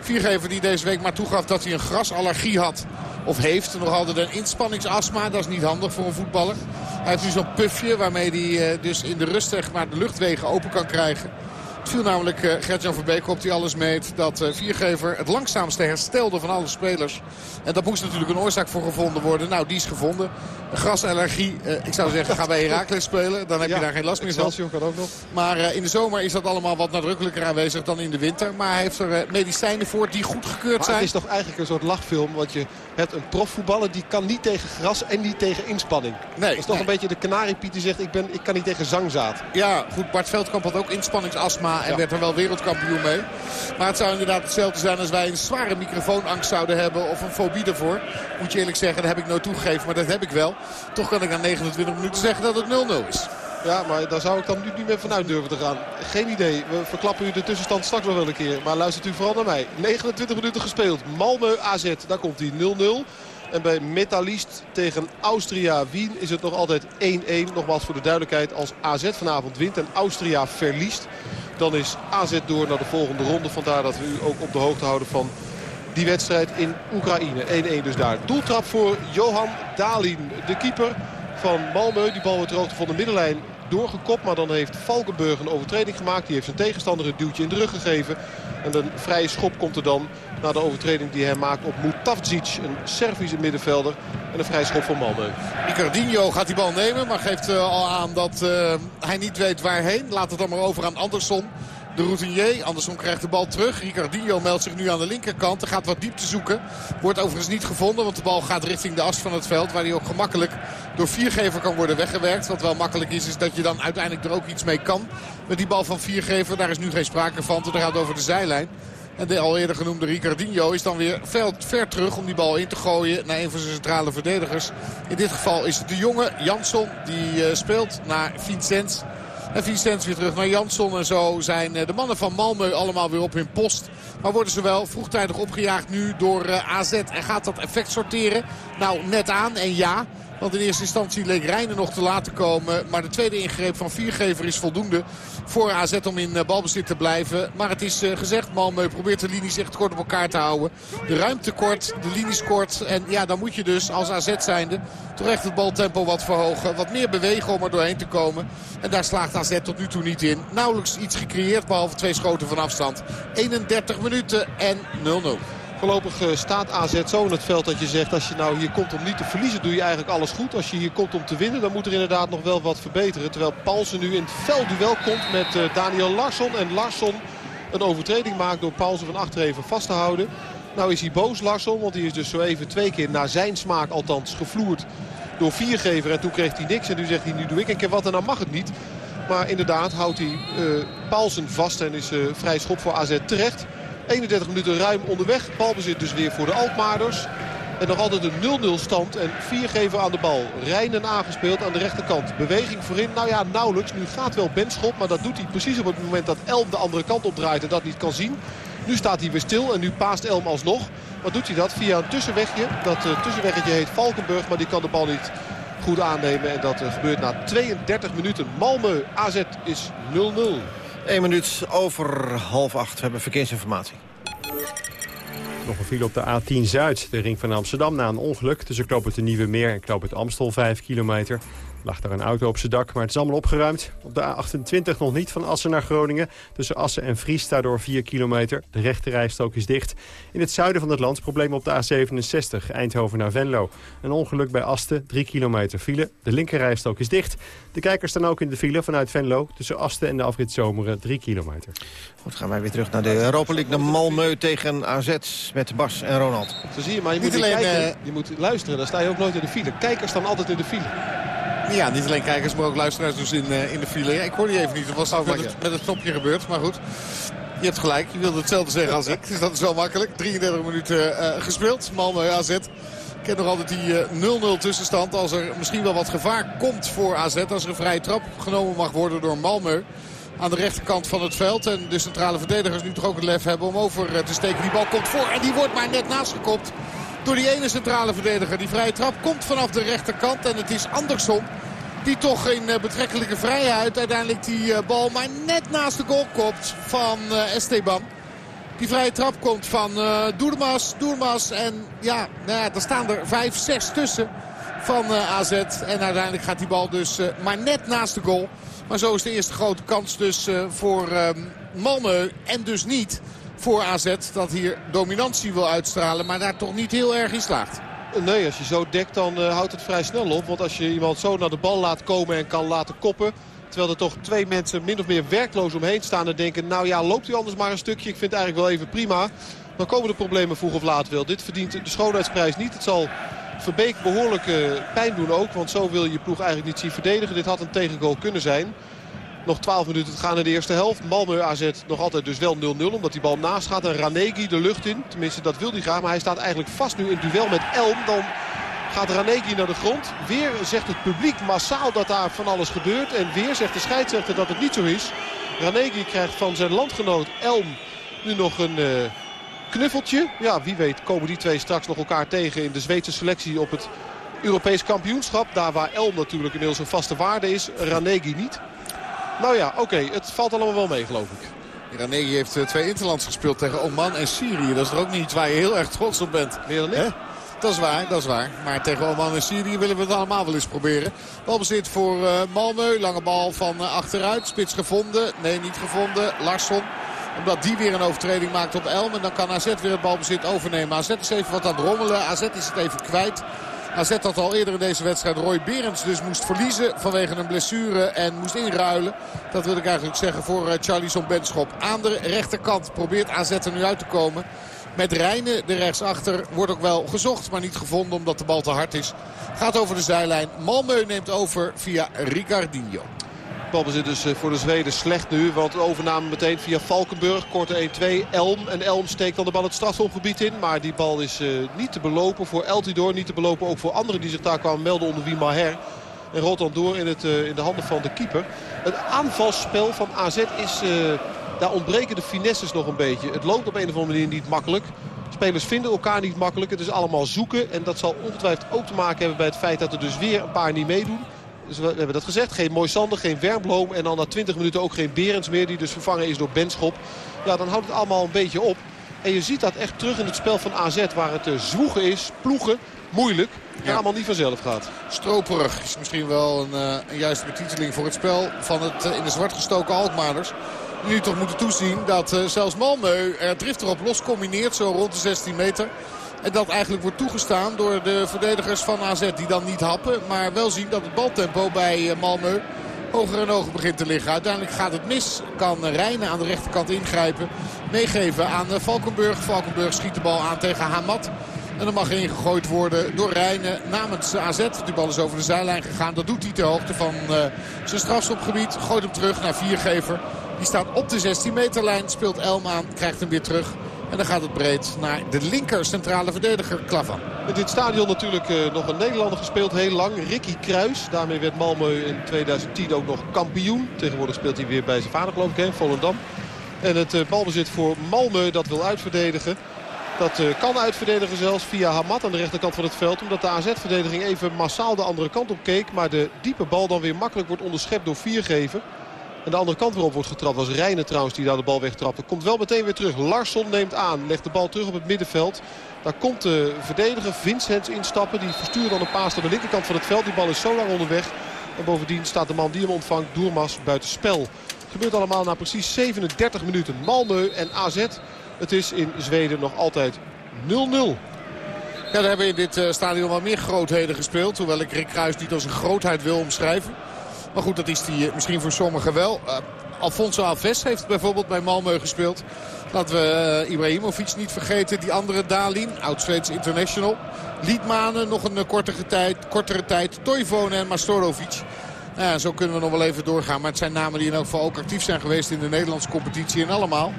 Viergever die deze week maar toegaf dat hij een grasallergie had. Of heeft nog altijd een inspanningsastma. Dat is niet handig voor een voetballer. Hij heeft nu zo'n pufje waarmee hij uh, dus in de rust zeg maar, de luchtwegen open kan krijgen. Het viel namelijk uh, Gert-Jan Verbeek op die alles meet dat uh, Viergever het langzaamste herstelde van alle spelers. En daar moest natuurlijk een oorzaak voor gevonden worden. Nou, die is gevonden. Grasallergie, uh, ik zou zeggen, ga bij Herakles spelen. Dan heb ja, je daar geen last meer van. Kan ook nog. Maar in de zomer is dat allemaal wat nadrukkelijker aanwezig dan in de winter. Maar hij heeft er medicijnen voor die goedgekeurd maar zijn. het is toch eigenlijk een soort lachfilm. Want je hebt een profvoetballer die kan niet tegen gras en niet tegen inspanning. Nee. Het is toch nee. een beetje de kanariepiet die zegt ik, ben, ik kan niet tegen zangzaad. Ja, goed. Bart Veldkamp had ook en ja. werd er wel wereldkampioen mee. Maar het zou inderdaad hetzelfde zijn als wij een zware microfoonangst zouden hebben. Of een fobie ervoor. Moet je eerlijk zeggen, dat heb ik nooit toegegeven. Maar dat heb ik wel. Toch kan ik na 29 minuten zeggen dat het 0-0 is. Ja, maar daar zou ik dan nu niet meer vanuit durven te gaan. Geen idee. We verklappen u de tussenstand straks nog wel een keer. Maar luistert u vooral naar mij. 29 minuten gespeeld. Malmö AZ. Daar komt hij 0-0. En bij Metalist tegen Austria Wien is het nog altijd 1-1. Nogmaals voor de duidelijkheid als AZ vanavond wint en Austria verliest. Dan is AZ door naar de volgende ronde. Vandaar dat we u ook op de hoogte houden van die wedstrijd in Oekraïne. 1-1 dus daar. Doeltrap voor Johan Dalin, de keeper van Malmö. Die bal wordt hoogte van de middenlijn doorgekopt. Maar dan heeft Valkenburg een overtreding gemaakt. Die heeft zijn tegenstander een duwtje in de rug gegeven. En een vrije schop komt er dan na de overtreding die hij maakt op Mutavdzic. Een Servische middenvelder. En een vrije schop van Malmö. Ricardinho gaat die bal nemen. Maar geeft uh, al aan dat uh, hij niet weet waarheen. Laat het dan maar over aan Andersson de routinier. Andersom krijgt de bal terug. Ricardinho meldt zich nu aan de linkerkant. Er gaat wat diepte zoeken. Wordt overigens niet gevonden. Want de bal gaat richting de as van het veld. Waar hij ook gemakkelijk door Viergever kan worden weggewerkt. Wat wel makkelijk is, is dat je dan uiteindelijk er ook iets mee kan. Met die bal van Viergever. Daar is nu geen sprake van. Het gaat over de zijlijn. En de al eerder genoemde Ricardinho is dan weer ver, ver, terug om die bal in te gooien naar een van zijn centrale verdedigers. In dit geval is het de jonge Jansson die uh, speelt naar Vincent. En Vincent weer terug naar Jansson. En zo zijn de mannen van Malmö allemaal weer op hun post. Maar worden ze wel vroegtijdig opgejaagd nu door uh, AZ. En gaat dat effect sorteren? Nou, net aan en ja. Want in eerste instantie leek Rijnen nog te laten komen. Maar de tweede ingreep van Viergever is voldoende voor AZ om in balbezit te blijven. Maar het is gezegd, Malmö probeert de linies echt kort op elkaar te houden. De ruimte kort, de linies kort. En ja, dan moet je dus als AZ zijnde toch echt het baltempo wat verhogen. Wat meer bewegen om er doorheen te komen. En daar slaagt AZ tot nu toe niet in. Nauwelijks iets gecreëerd, behalve twee schoten van afstand. 31 minuten en 0-0. Voorlopig staat AZ zo in het veld dat je zegt... als je nou hier komt om niet te verliezen, doe je eigenlijk alles goed. Als je hier komt om te winnen, dan moet er inderdaad nog wel wat verbeteren. Terwijl Paulsen nu in het veldduel komt met Daniel Larsson. En Larsson een overtreding maakt door Paulsen van achter even vast te houden. Nou is hij boos, Larsson, want hij is dus zo even twee keer naar zijn smaak althans gevloerd door viergever. En toen kreeg hij niks en nu zegt hij, nu doe ik een keer wat en dan mag het niet. Maar inderdaad houdt hij uh, Paulsen vast en is vrij schop voor AZ terecht. 31 minuten ruim onderweg. Balbezit dus weer voor de Alkmaarders. En nog altijd een 0-0 stand. En viergever aan de bal. Rijnen aangespeeld aan de rechterkant. Beweging voorin. Nou ja, nauwelijks. Nu gaat wel Benschop. Maar dat doet hij precies op het moment dat Elm de andere kant opdraait. En dat niet kan zien. Nu staat hij weer stil. En nu paast Elm alsnog. Wat doet hij dat? Via een tussenwegje. Dat uh, tussenweggetje heet Valkenburg. Maar die kan de bal niet goed aannemen. En dat uh, gebeurt na 32 minuten. Malmö AZ is 0-0. 1 minuut over half acht. We hebben verkeersinformatie. Nog een file op de A10 Zuid, de ring van Amsterdam, na een ongeluk. Tussen Knoop het de Nieuwe Meer en Knoop het Amstel, 5 kilometer. Lag daar een auto op zijn dak, maar het is allemaal opgeruimd. Op de A28 nog niet van Assen naar Groningen. Tussen Assen en Vries daardoor 4 kilometer. De rechte rijstrook is dicht. In het zuiden van het land problemen op de A67, Eindhoven naar Venlo. Een ongeluk bij Asten, 3 kilometer file. De linker rijstrook is dicht. De kijkers staan ook in de file vanuit Venlo. Tussen Asten en de afrit Zomeren, 3 kilometer. Goed, gaan wij weer terug naar de Europa League. De Malmö tegen AZ met Bas en Ronald. Zo zie je, maar je moet, alleen, kijken, je moet luisteren. Dan sta je ook nooit in de file. Kijkers staan altijd in de file. Ja, niet alleen kijkers, maar ook luisteraars dus in, uh, in de file. Ja, ik hoorde je even niet. Dat was met, het, met het knopje gebeurd, maar goed. Je hebt gelijk, je wilde hetzelfde zeggen als ik. Dus dat is wel makkelijk. 33 minuten uh, gespeeld. Malmö AZ. Ik ken nog altijd die 0-0 uh, tussenstand. Als er misschien wel wat gevaar komt voor AZ. Als er een vrije trap genomen mag worden door Malmö. Aan de rechterkant van het veld. En de centrale verdedigers nu toch ook het lef hebben om over te steken. Die bal komt voor en die wordt maar net naast gekopt door die ene centrale verdediger. Die vrije trap komt vanaf de rechterkant. En het is Andersson die toch in betrekkelijke vrijheid uiteindelijk die bal maar net naast de goal kopt van Esteban. Die vrije trap komt van Doermas. Doermas en ja, nou ja, er staan er 5, 6 tussen van AZ. En uiteindelijk gaat die bal dus maar net naast de goal. Maar zo is de eerste grote kans dus voor Malmö. En dus niet voor AZ dat hier dominantie wil uitstralen. Maar daar toch niet heel erg in slaagt. Nee, als je zo dekt dan uh, houdt het vrij snel op. Want als je iemand zo naar de bal laat komen en kan laten koppen... Terwijl er toch twee mensen min of meer werkloos omheen staan en denken... nou ja, loopt u anders maar een stukje. Ik vind het eigenlijk wel even prima. Dan komen de problemen vroeg of laat wel. Dit verdient de schoonheidsprijs niet. Het zal Verbeek behoorlijk uh, pijn doen ook. Want zo wil je ploeg eigenlijk niet zien verdedigen. Dit had een tegengoal kunnen zijn. Nog 12 minuten te gaan in de eerste helft. Malmö AZ nog altijd dus wel 0-0. Omdat die bal naast gaat. En Ranegi de lucht in. Tenminste, dat wil hij graag. Maar hij staat eigenlijk vast nu in duel met Elm. Dan gaat Ranegi naar de grond. Weer zegt het publiek massaal dat daar van alles gebeurt. En weer zegt de scheidsrechter dat het niet zo is. Ranegi krijgt van zijn landgenoot Elm nu nog een uh, knuffeltje. Ja, wie weet komen die twee straks nog elkaar tegen in de Zweedse selectie op het Europees kampioenschap. Daar waar Elm natuurlijk inmiddels een vaste waarde is. Ranegi niet. Nou ja, oké, het valt allemaal wel mee geloof ik. Iranee heeft eh, twee interlands gespeeld tegen Oman en Syrië. Dat is er ook niet waar je heel erg trots op bent. Meer dan ik. Dat is waar, dat is waar. Maar tegen Oman en Syrië willen we het allemaal wel eens proberen. Balbezit voor uh, Malmö. Lange bal van uh, achteruit. Spits gevonden. Nee, niet gevonden. Larsson omdat die weer een overtreding maakt op Elm. En dan kan AZ weer het balbezit overnemen. AZ is even wat aan het rommelen. AZ is het even kwijt. AZ had al eerder in deze wedstrijd Roy Berends dus moest verliezen vanwege een blessure en moest inruilen. Dat wil ik eigenlijk zeggen voor Charlison Benschop. Aan de rechterkant probeert AZ er nu uit te komen. Met Rijnen de rechtsachter wordt ook wel gezocht, maar niet gevonden omdat de bal te hard is. Gaat over de zijlijn. Malmö neemt over via Ricardinho. Balbezit dus voor de Zweden slecht nu. Want overname meteen via Valkenburg. Korte 1-2. Elm. En Elm steekt dan de bal het strafschopgebied in. Maar die bal is uh, niet te belopen voor Eltidoor. Niet te belopen ook voor anderen die zich daar kwamen melden onder wie Maher. En rolt dan door in, het, uh, in de handen van de keeper. Het aanvalsspel van AZ is... Daar ontbreken de finesses nog een beetje. Het loopt op een of andere manier niet makkelijk. Spelers vinden elkaar niet makkelijk. Het is allemaal zoeken. En dat zal ongetwijfeld ook te maken hebben bij het feit dat er dus weer een paar niet meedoen. We hebben dat gezegd. Geen Moisander, geen Wernbloem. En dan na 20 minuten ook geen Berends meer. Die dus vervangen is door Benschop. Ja, dan houdt het allemaal een beetje op. En je ziet dat echt terug in het spel van AZ. Waar het uh, zwoegen is, ploegen, moeilijk. Ja. allemaal niet vanzelf gaat. Stroperig is misschien wel een, uh, een juiste betiteling voor het spel van het uh, in de zwart gestoken Alkmaarders. Die nu toch moeten toezien dat zelfs Malmö er driftig op los combineert. Zo rond de 16 meter. En dat eigenlijk wordt toegestaan door de verdedigers van AZ. Die dan niet happen. Maar wel zien dat het baltempo bij Malmö hoger en hoger begint te liggen. Uiteindelijk gaat het mis. Kan Rijnen aan de rechterkant ingrijpen. Meegeven aan Valkenburg. Valkenburg schiet de bal aan tegen Hamad. En dan mag ingegooid worden door Rijnen namens AZ. Die bal is over de zijlijn gegaan. Dat doet hij ter hoogte van zijn strafschopgebied. Gooit hem terug naar Viergever. Die staat op de 16 meterlijn. Speelt Elm aan. Krijgt hem weer terug. En dan gaat het breed naar de linker centrale verdediger Klavan. In dit stadion natuurlijk uh, nog een Nederlander gespeeld heel lang. Ricky Kruis. Daarmee werd Malmö in 2010 ook nog kampioen. Tegenwoordig speelt hij weer bij zijn vader geloof ik, Volendam. En het uh, balbezit voor Malmö dat wil uitverdedigen. Dat uh, kan uitverdedigen zelfs via Hamad aan de rechterkant van het veld. Omdat de AZ-verdediging even massaal de andere kant op keek. Maar de diepe bal dan weer makkelijk wordt onderschept door Viergever. En de andere kant waarop wordt getrapt was Rijnen trouwens die daar de bal wegtrapte. Komt wel meteen weer terug. Larsson neemt aan. Legt de bal terug op het middenveld. Daar komt de verdediger Vincent instappen. Die verstuurt dan een paas naar de linkerkant van het veld. Die bal is zo lang onderweg. En bovendien staat de man die hem ontvangt, Doermas, buiten spel. Het gebeurt allemaal na precies 37 minuten. Malmö en AZ. Het is in Zweden nog altijd 0-0. Ja, er hebben in dit uh, stadion wel meer grootheden gespeeld. Hoewel ik Rick Kruis niet als een grootheid wil omschrijven. Maar goed, dat is die misschien voor sommigen wel. Uh, Alfonso Alves heeft bijvoorbeeld bij Malmö gespeeld. Laten we uh, Ibrahimovic niet vergeten. Die andere Dalin, oud-Zweeds international. Liedmanen nog een kortere tijd. Kortere tijd. Toivonen en Mastorovic. Ja, zo kunnen we nog wel even doorgaan. Maar het zijn namen die in elk geval ook actief zijn geweest in de Nederlandse competitie. En allemaal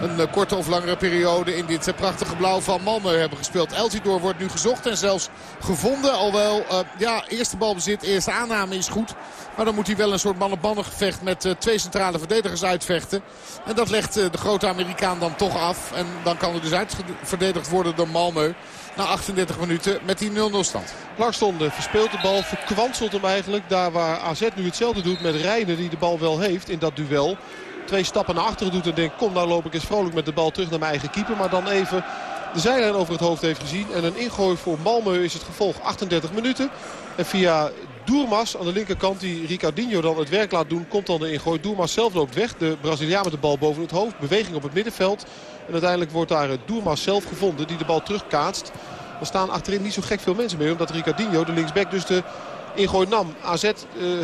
een uh, korte of langere periode in dit uh, prachtige blauw van Malmö hebben gespeeld. Eltidoor wordt nu gezocht en zelfs gevonden. Alhoewel, uh, ja, eerste balbezit, eerste aanname is goed. Maar dan moet hij wel een soort man-op-mannen gevecht met twee centrale verdedigers uitvechten. En dat legt de grote Amerikaan dan toch af. En dan kan er dus uitverdedigd worden door Malmö. Na 38 minuten met die 0-0 stand. Larsson verspeelt de bal, verkwanselt hem eigenlijk. Daar waar AZ nu hetzelfde doet met Rijnen die de bal wel heeft in dat duel. Twee stappen naar achteren doet en denkt kom nou loop ik eens vrolijk met de bal terug naar mijn eigen keeper. Maar dan even de zijlijn over het hoofd heeft gezien. En een ingooi voor Malmö is het gevolg 38 minuten. En via Doermas aan de linkerkant die Ricardinho dan het werk laat doen. Komt dan de ingooi. Doermas zelf loopt weg. De Braziliaan met de bal boven het hoofd. Beweging op het middenveld. En uiteindelijk wordt daar Doermas zelf gevonden die de bal terugkaatst. Er staan achterin niet zo gek veel mensen meer. Omdat Ricardinho, de linksback, dus de ingooi nam. AZ uh,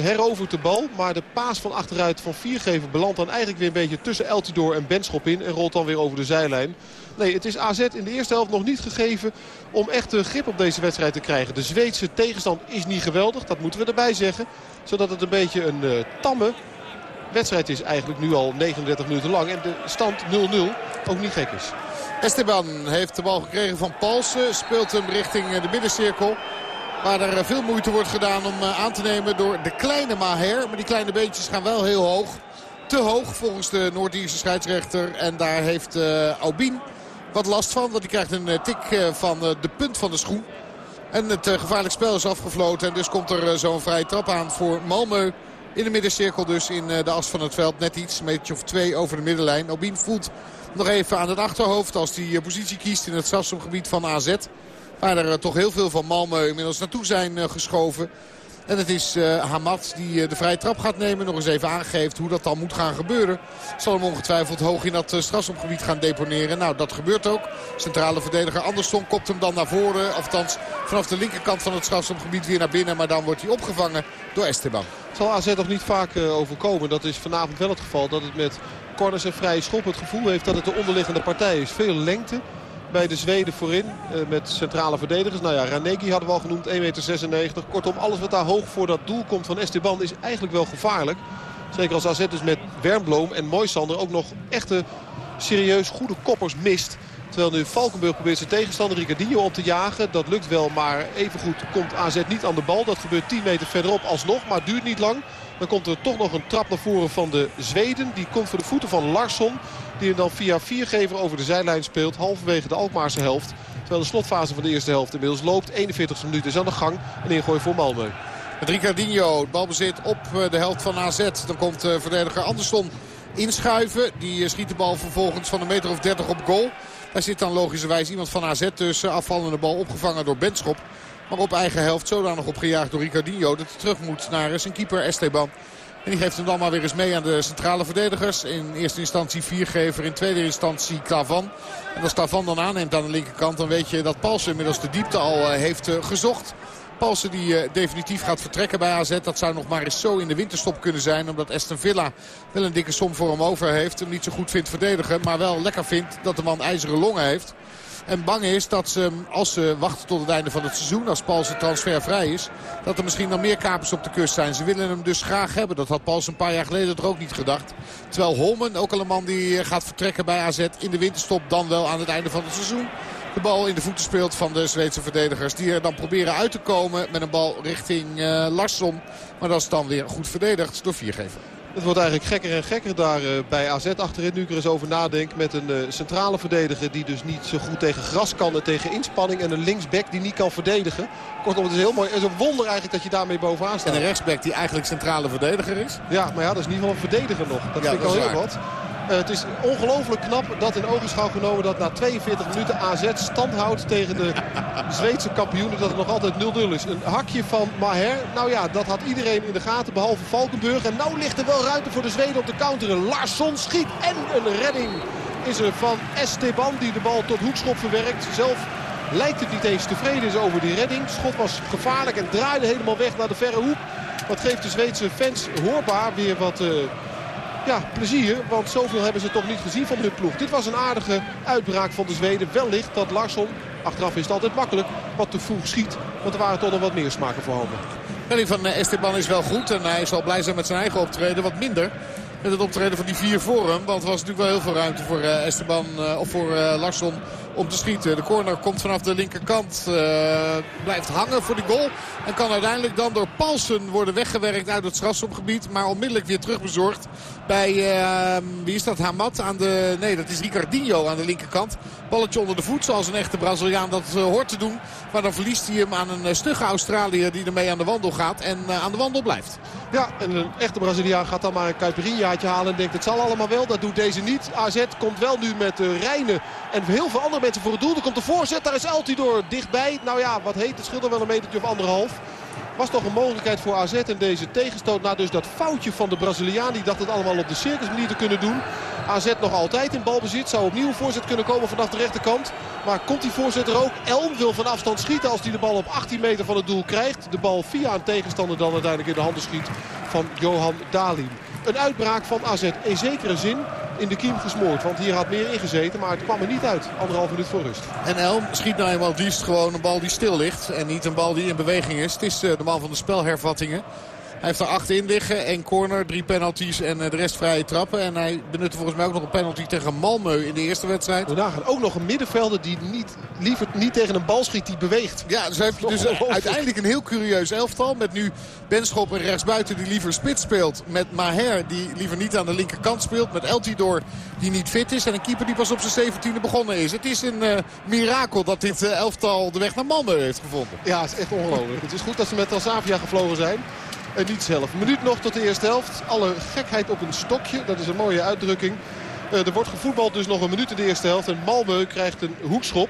herovert de bal. Maar de paas van achteruit van Viergever belandt dan eigenlijk weer een beetje tussen Eltidoor en Benschop in. En rolt dan weer over de zijlijn. Nee, het is AZ in de eerste helft nog niet gegeven om echt grip op deze wedstrijd te krijgen. De Zweedse tegenstand is niet geweldig, dat moeten we erbij zeggen. Zodat het een beetje een uh, tamme wedstrijd is eigenlijk nu al 39 minuten lang. En de stand 0-0 ook niet gek is. Esteban heeft de bal gekregen van Palsen. Speelt hem richting de middencirkel. Waar er veel moeite wordt gedaan om aan te nemen door de kleine Maher. Maar die kleine beentjes gaan wel heel hoog. Te hoog volgens de Noord-Ierse scheidsrechter. En daar heeft uh, wat last van. Want die krijgt een tik van de punt van de schoen. En het gevaarlijk spel is afgefloten. En dus komt er zo'n vrije trap aan voor Malmö. In de middencirkel dus in de as van het veld. Net iets, een metertje of twee over de middenlijn. Obin voelt nog even aan het achterhoofd als hij positie kiest in het strafschopgebied van AZ. Waar er toch heel veel van Malmö inmiddels naartoe zijn geschoven. En het is uh, Hamad die de vrije trap gaat nemen. Nog eens even aangeeft hoe dat dan moet gaan gebeuren. Zal hem ongetwijfeld hoog in dat strafschopgebied gaan deponeren. Nou, dat gebeurt ook. Centrale verdediger Andersson kopt hem dan naar voren. Althans, vanaf de linkerkant van het strafschopgebied weer naar binnen. Maar dan wordt hij opgevangen door Esteban. Het zal AZ nog niet vaak overkomen. Dat is vanavond wel het geval. Dat het met corners en vrije schop het gevoel heeft dat het de onderliggende partij is. Veel lengte bij de Zweden voorin. Uh, met centrale verdedigers. Nou ja, Ranegi hadden we al genoemd. 1,96 meter. Kortom, alles wat daar hoog voor dat doel komt van Esteban is eigenlijk wel gevaarlijk. Zeker als AZ dus met Wernbloem en Moisander ook nog echte serieus goede koppers mist. Terwijl nu Valkenburg probeert zijn tegenstander Ricardinho op te jagen. Dat lukt wel, maar evengoed komt AZ niet aan de bal. Dat gebeurt 10 meter verderop alsnog, maar duurt niet lang. Dan komt er toch nog een trap naar voren van de Zweden. Die komt voor de voeten van Larsson. Die hem dan via viergever over de zijlijn speelt. Halverwege de Alkmaarse helft. Terwijl de slotfase van de eerste helft inmiddels loopt. 41 minuten is aan de gang. Een ingooi voor Malmö. Ricardinho, het balbezit op de helft van AZ. Dan komt verdediger Andersson inschuiven. Die schiet de bal vervolgens van een meter of 30 op goal. Daar zit dan logischerwijs iemand van AZ tussen. Afvallende bal opgevangen door Benschop. Maar op eigen helft zodanig opgejaagd door Ricardinho. Dat hij terug moet naar zijn keeper Esteban. En die geeft hem dan maar weer eens mee aan de centrale verdedigers. In eerste instantie Viergever, in tweede instantie Klavan. En als Klavan dan aanneemt aan de linkerkant... dan weet je dat Paulsen inmiddels de diepte al heeft gezocht. Paulsen die uh, definitief gaat vertrekken bij AZ. Dat zou nog maar eens zo in de winterstop kunnen zijn. Omdat Aston Villa wel een dikke som voor hem over heeft. Hem niet zo goed vindt verdedigen. Maar wel lekker vindt dat de man ijzeren longen heeft. En bang is dat ze, als ze wachten tot het einde van het seizoen, als Paulsen transfervrij is, dat er misschien nog meer kapers op de kust zijn. Ze willen hem dus graag hebben. Dat had Paulsen een paar jaar geleden er ook niet gedacht. Terwijl Holmen, ook al een man die gaat vertrekken bij AZ in de winterstop, dan wel aan het einde van het seizoen de bal in de voeten speelt van de Zweedse verdedigers. Die er dan proberen uit te komen met een bal richting uh, Larsson. Maar dat is dan weer goed verdedigd door Viergever. Het wordt eigenlijk gekker en gekker daar uh, bij AZ achterin. Nu ik er eens over nadenk met een uh, centrale verdediger die dus niet zo goed tegen gras kan en tegen inspanning. En een linksback die niet kan verdedigen. Kortom, het is heel mooi. Het is een wonder eigenlijk dat je daarmee bovenaan staat. En een rechtsback die eigenlijk centrale verdediger is. Ja, maar ja, dat is in ieder geval een verdediger nog. Dat ja, vind ik al heel wat. Uh, het is ongelooflijk knap dat in ogenschouw genomen dat na 42 minuten AZ stand houdt tegen de Zweedse kampioenen. Dat het nog altijd 0-0 is. Een hakje van Maher. Nou ja, dat had iedereen in de gaten behalve Valkenburg. En nou ligt er wel ruimte voor de Zweden op de counter. Larsson schiet en een redding is er van Esteban die de bal tot hoekschop verwerkt. Zelf lijkt het niet eens tevreden is over die redding. Schot was gevaarlijk en draaide helemaal weg naar de verre hoek. Wat geeft de Zweedse fans hoorbaar weer wat... Uh, ja, plezier. Want zoveel hebben ze toch niet gezien van hun ploeg. Dit was een aardige uitbraak van de Zweden. Wellicht dat Larsson, achteraf is het altijd makkelijk, wat te vroeg schiet. Want er waren toch nog wat meer smaken voorhanden. De van Esteban is wel goed en hij zal blij zijn met zijn eigen optreden. Wat minder met het optreden van die vier voor hem. Want er was natuurlijk wel heel veel ruimte voor Esteban of voor Larsson om te schieten. De corner komt vanaf de linkerkant. Blijft hangen voor die goal. En kan uiteindelijk dan door Paulsen worden weggewerkt uit het strafschopgebied. Maar onmiddellijk weer terugbezorgd bij, uh, wie is dat, Hamad aan de, nee dat is Ricardinho aan de linkerkant. Balletje onder de voet zoals een echte Braziliaan dat uh, hoort te doen. Maar dan verliest hij hem aan een stugge Australiër die ermee aan de wandel gaat en aan de wandel blijft. Ja, en een echte Braziliaan gaat dan maar een Caipirinhaatje halen en denkt het zal allemaal wel. Dat doet deze niet. AZ komt wel nu met uh, en heel veel andere mensen voor het doel. Er komt de voorzet, daar is Altidor dichtbij. Nou ja, wat heet, het scheelt er wel een metertje of anderhalf. Was toch een mogelijkheid voor AZ en deze tegenstoot. Na dus dat foutje van de Braziliaan. Die dacht het allemaal op de circusmanier te kunnen doen. AZ nog altijd in balbezit. Zou opnieuw een voorzet kunnen komen vanaf de rechterkant. Maar komt die voorzet er ook? Elm wil van afstand schieten als hij de bal op 18 meter van het doel krijgt. De bal via een tegenstander dan uiteindelijk in de handen schiet van Johan Dalin. Een uitbraak van AZ in zekere zin in de kiem gesmoord. Want hier had meer ingezeten, maar het kwam er niet uit. Anderhalf minuut voor rust. En Elm schiet nou eenmaal gewoon een bal die stil ligt. En niet een bal die in beweging is. Het is de man van de spelhervattingen. Hij heeft er acht in liggen. één corner, drie penalties en de rest vrije trappen. En hij benutte volgens mij ook nog een penalty tegen Malmö in de eerste wedstrijd. Daarna gaan ook nog een middenvelder die niet, liever niet tegen een bal schiet die beweegt. Ja, dus heb je dus uiteindelijk een heel curieus elftal. Met nu Benschop en rechtsbuiten die liever spits speelt. Met Maher die liever niet aan de linkerkant speelt. Met Eltidoor die niet fit is. En een keeper die pas op zijn 17e begonnen is. Het is een uh, mirakel dat dit uh, elftal de weg naar Malmö heeft gevonden. Ja, het is echt ongelooflijk. het is goed dat ze met Transavia gevlogen zijn. En niet zelf. Een minuut nog tot de eerste helft. Alle gekheid op een stokje. Dat is een mooie uitdrukking. Uh, er wordt gevoetbald dus nog een minuut in de eerste helft. En Malmö krijgt een hoekschop.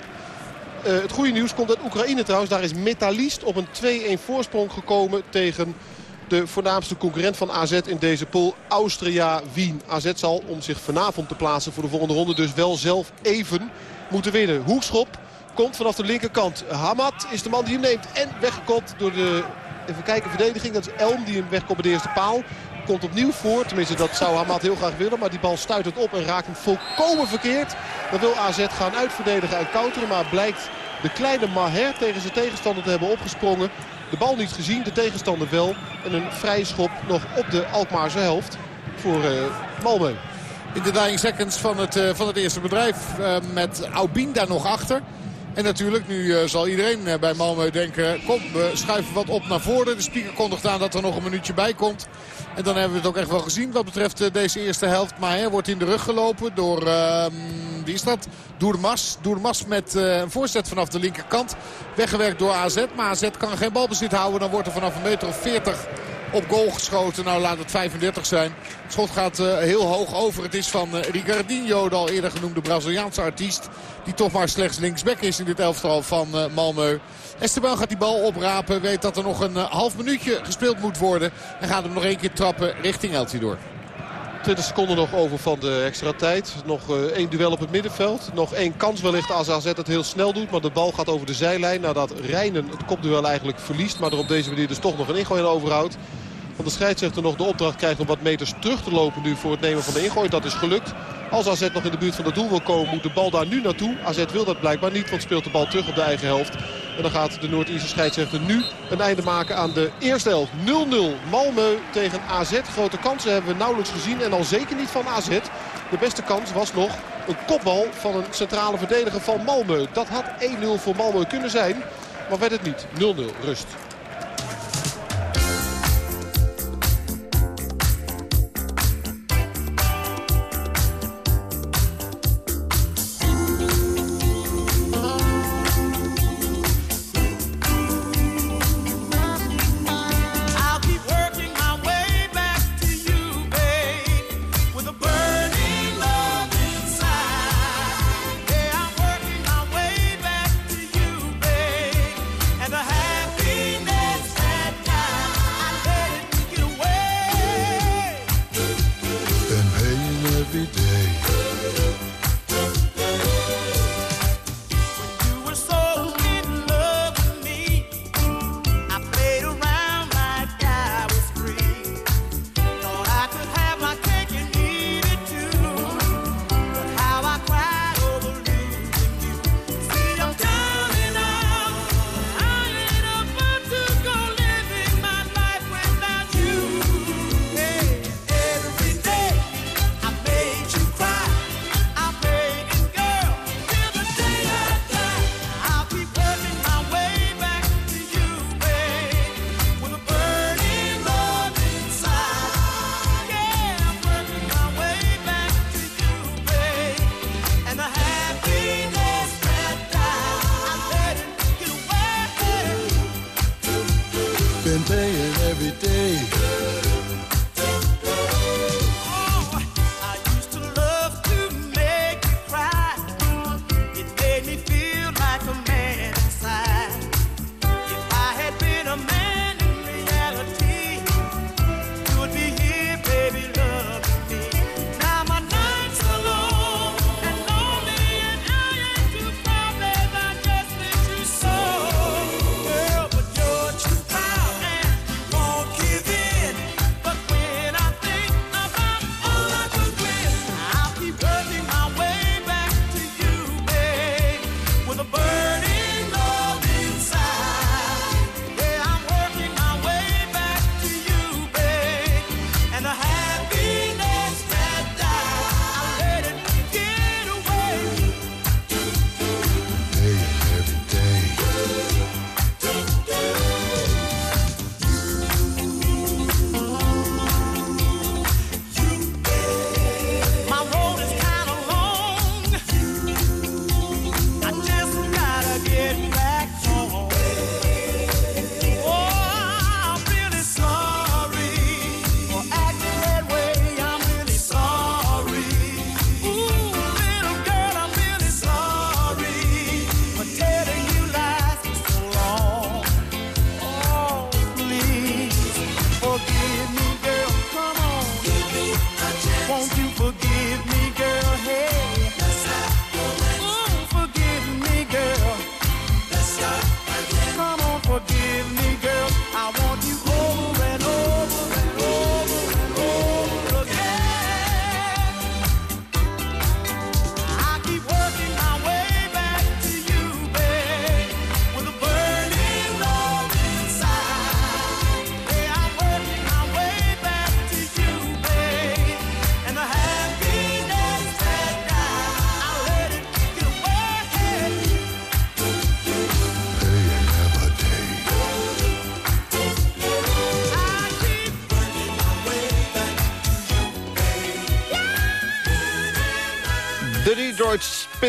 Uh, het goede nieuws komt uit Oekraïne trouwens. Daar is Metalist op een 2-1 voorsprong gekomen tegen de voornaamste concurrent van AZ in deze pool. Austria-Wien. AZ zal om zich vanavond te plaatsen voor de volgende ronde dus wel zelf even moeten winnen. Hoekschop komt vanaf de linkerkant. Hamad is de man die hem neemt en weggekopt door de even kijken, verdediging. Dat is Elm die hem wegkomt bij de eerste paal. Komt opnieuw voor. Tenminste, dat zou Hamad heel graag willen. Maar die bal stuit het op en raakt hem volkomen verkeerd. Dan wil AZ gaan uitverdedigen en counteren. Maar blijkt de kleine Maher tegen zijn tegenstander te hebben opgesprongen. De bal niet gezien, de tegenstander wel. En een vrije schop nog op de Alkmaarse helft voor uh, Malmö. In de dying seconds van het, uh, van het eerste bedrijf uh, met Aubin daar nog achter. En natuurlijk, nu uh, zal iedereen uh, bij Malmö denken... kom, we schuiven wat op naar voren. De speaker kondigt aan dat er nog een minuutje bij komt. En dan hebben we het ook echt wel gezien wat betreft uh, deze eerste helft. Maar hij wordt in de rug gelopen door, ehm, wie is dat? Doermas. Doermas met een voorzet vanaf de linkerkant. Weggewerkt door AZ. Maar AZ kan geen balbezit houden. Dan wordt er vanaf een meter of 40 op goal geschoten. Nou laat het 35 zijn. Het schot gaat uh, heel hoog over. Het is van uh, Ricardinho, de al eerder genoemde Braziliaanse artiest. Die toch maar slechts linksback is in dit elftal van uh, Malmö. Esteban gaat die bal oprapen. Weet dat er nog een half minuutje gespeeld moet worden. En gaat hem nog één keer trappen richting Eltidoor. 20 seconden nog over van de extra tijd. Nog uh, één duel op het middenveld. Nog één kans wellicht als AZ het heel snel doet. Maar de bal gaat over de zijlijn nadat Rijnen het kopduel eigenlijk verliest. Maar er op deze manier dus toch nog een ingooi overhoudt. Want de scheidsrechter nog de opdracht krijgt om wat meters terug te lopen nu voor het nemen van de ingooi. Dat is gelukt. Als AZ nog in de buurt van het doel wil komen moet de bal daar nu naartoe. AZ wil dat blijkbaar niet want speelt de bal terug op de eigen helft. En dan gaat de Noord-Ierse scheidsrechter nu een einde maken aan de eerste helft. 0-0 Malmö tegen AZ. Grote kansen hebben we nauwelijks gezien en al zeker niet van AZ. De beste kans was nog een kopbal van een centrale verdediger van Malmö. Dat had 1-0 voor Malmö kunnen zijn, maar werd het niet. 0-0 rust.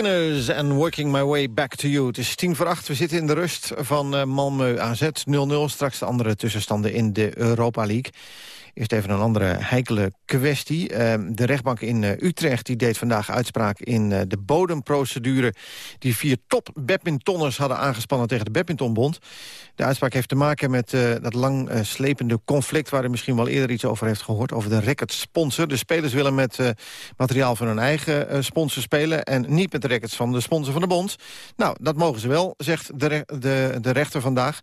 En Working My Way Back to You. Het is tien voor acht, we zitten in de rust van uh, Malmö AZ 0-0. Straks de andere tussenstanden in de Europa League. Eerst even een andere heikele kwestie. Ehm, de rechtbank in uh, Utrecht die deed vandaag uitspraak in uh, de bodemprocedure... die vier top-badmintonners hadden aangespannen tegen de badmintonbond. De uitspraak heeft te maken met uh, dat lang slepende conflict... waar u misschien wel eerder iets over heeft gehoord, over de racket-sponsor. De spelers willen met materiaal van hun eigen sponsor spelen... en niet met de rackets van de sponsor van de bond. Nou, dat mogen ze wel, zegt de, de, de rechter vandaag.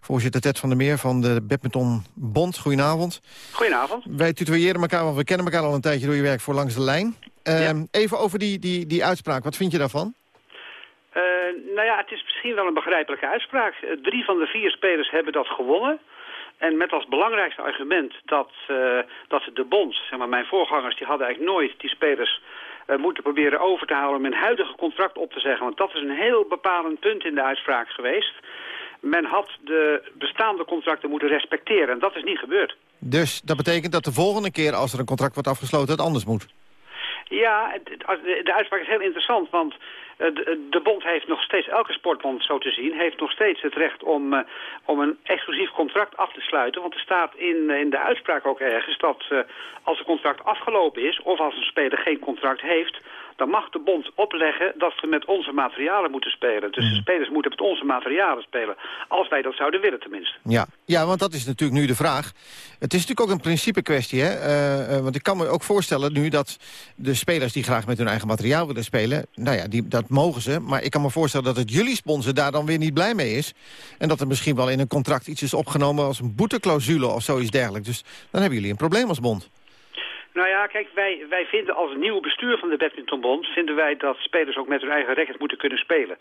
Voorzitter Ted van der Meer van de Badmintonbond. Goedenavond. Goedenavond. Wij tutoyeren elkaar, want we kennen elkaar al een tijdje door je werk voor Langs de Lijn. Uh, Even over die, die, die uitspraak, wat vind je daarvan? Uh, nou ja, het is misschien wel een begrijpelijke uitspraak. Uh, drie van de vier spelers hebben dat gewonnen. En met als belangrijkste argument dat, uh, dat de bond, zeg maar mijn voorgangers, die hadden eigenlijk nooit die spelers moeten proberen over te halen om hun huidige contract op te zeggen. Want dat is een heel bepalend punt in de uitspraak geweest. Men had de bestaande contracten moeten respecteren en dat is niet gebeurd. Dus dat betekent dat de volgende keer als er een contract wordt afgesloten het anders moet? Ja, de uitspraak is heel interessant, want eh, de bond heeft nog steeds, elke sportbond zo te zien, heeft nog steeds het recht om, uh, om een exclusief contract af te sluiten. Want er staat in, in de uitspraak ook ergens dat uh, als een contract afgelopen is, of als een speler geen contract heeft, dan mag de bond opleggen dat we met onze materialen moeten spelen. Dus de mhm. spelers moeten met onze materialen spelen. Als wij dat zouden willen tenminste. Ja, ja want dat is natuurlijk nu de vraag. Het is natuurlijk ook een principe kwestie. Hè? Uh, uh, want ik kan me ook voorstellen nu dat de spelers die graag met hun eigen materiaal willen spelen... nou ja, die, dat mogen ze. Maar ik kan me voorstellen dat het jullie sponsor daar dan weer niet blij mee is. En dat er misschien wel in een contract iets is opgenomen als een boeteclausule of zoiets dergelijks. Dus dan hebben jullie een probleem als bond. Nou ja, kijk, wij, wij vinden als nieuw bestuur van de badmintonbond... vinden wij dat spelers ook met hun eigen racket moeten kunnen spelen.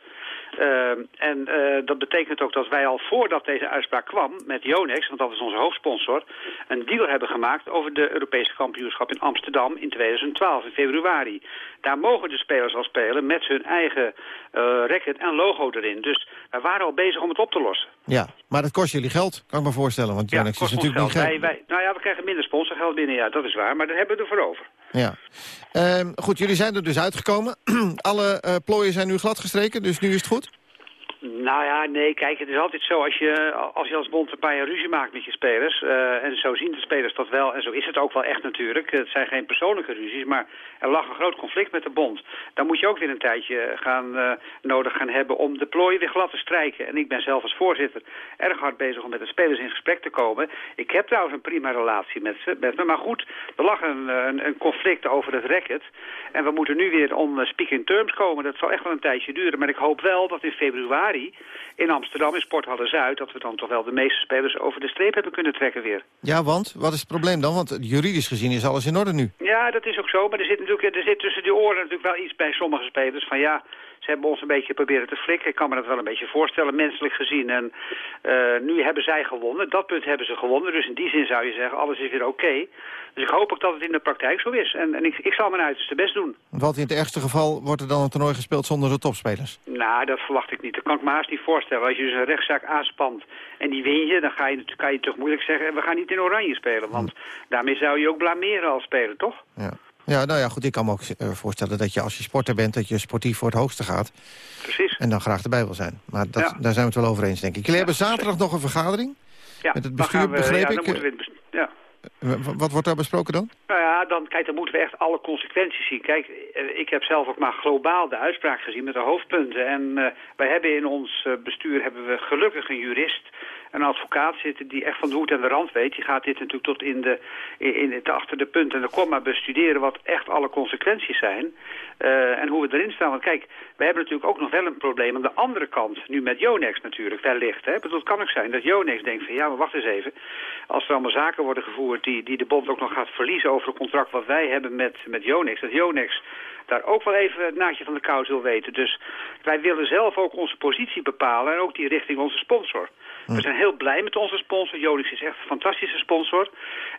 Uh, en uh, dat betekent ook dat wij al voordat deze uitspraak kwam met Yonex... want dat is onze hoofdsponsor, een deal hebben gemaakt... over de Europese kampioenschap in Amsterdam in 2012, in februari. Daar mogen de spelers al spelen met hun eigen uh, racket en logo erin. Dus wij waren al bezig om het op te lossen. Ja, maar dat kost jullie geld, kan ik me voorstellen. Want Yonex ja, is natuurlijk niet geld. Wij, wij, nou ja, we krijgen minder sponsorgeld binnen, ja, dat is waar. Maar hebben we ervoor over. Ja. Uh, goed, jullie zijn er dus uitgekomen. Alle uh, plooien zijn nu gladgestreken, dus nu is het goed? Nou ja, nee, kijk, het is altijd zo als je als, je als bond een paar jaar ruzie maakt met je spelers. Uh, en zo zien de spelers dat wel, en zo is het ook wel echt natuurlijk. Het zijn geen persoonlijke ruzies, maar er lag een groot conflict met de bond. Dan moet je ook weer een tijdje gaan, uh, nodig gaan hebben om de plooien weer glad te strijken. En ik ben zelf als voorzitter erg hard bezig om met de spelers in gesprek te komen. Ik heb trouwens een prima relatie met, ze, met me, maar goed, er lag een, een, een conflict over het racket. En we moeten nu weer on speaking terms komen. Dat zal echt wel een tijdje duren, maar ik hoop wel dat in februari in Amsterdam in Sporthalle Zuid... dat we dan toch wel de meeste spelers over de streep hebben kunnen trekken weer. Ja, want? Wat is het probleem dan? Want juridisch gezien is alles in orde nu. Ja, dat is ook zo. Maar er zit natuurlijk er zit tussen die oren natuurlijk wel iets bij sommige spelers van... ja, ze hebben ons een beetje proberen te flikken. Ik kan me dat wel een beetje voorstellen, menselijk gezien. En uh, nu hebben zij gewonnen. Dat punt hebben ze gewonnen. Dus in die zin zou je zeggen, alles is weer oké. Dus ik hoop ook dat het in de praktijk zo is. En, en ik, ik zal mijn uiterste best doen. Wat in het ergste geval wordt er dan een toernooi gespeeld zonder de topspelers? Nou, dat verwacht ik niet. Dat kan ik me haast niet voorstellen. Als je dus een rechtszaak aanspant en die win je, dan ga je, kan je toch moeilijk zeggen... we gaan niet in oranje spelen. Want daarmee zou je ook blameren als speler, toch? Ja. Ja, nou ja, goed, ik kan me ook uh, voorstellen dat je als je sporter bent... dat je sportief voor het hoogste gaat. Precies. En dan graag erbij wil zijn. Maar dat, ja. daar zijn we het wel over eens, denk ik. Jullie ja, hebben zaterdag nog een vergadering ja, met het bestuur, we, begreep ja, ik? Dan moeten we het ja. Wat wordt daar besproken dan? Nou ja, dan, kijk, dan moeten we echt alle consequenties zien. Kijk, ik heb zelf ook maar globaal de uitspraak gezien met de hoofdpunten. En uh, wij hebben in ons bestuur hebben we gelukkig een jurist een advocaat zitten die echt van de hoed en de rand weet. Die gaat dit natuurlijk tot in de, in, in achter de punt en de komma bestuderen wat echt alle consequenties zijn. Uh, en hoe we erin staan. Want kijk, we hebben natuurlijk ook nog wel een probleem aan de andere kant. Nu met Yonex natuurlijk, wellicht. Hè? Bedoel, het kan ook zijn dat Yonex denkt van ja, maar wacht eens even. Als er allemaal zaken worden gevoerd die, die de bond ook nog gaat verliezen over het contract wat wij hebben met, met Yonex. Dat Yonex daar ook wel even het naadje van de kous wil weten. Dus wij willen zelf ook onze positie bepalen en ook die richting onze sponsor. We zijn heel blij met onze sponsor. Jolix is echt een fantastische sponsor.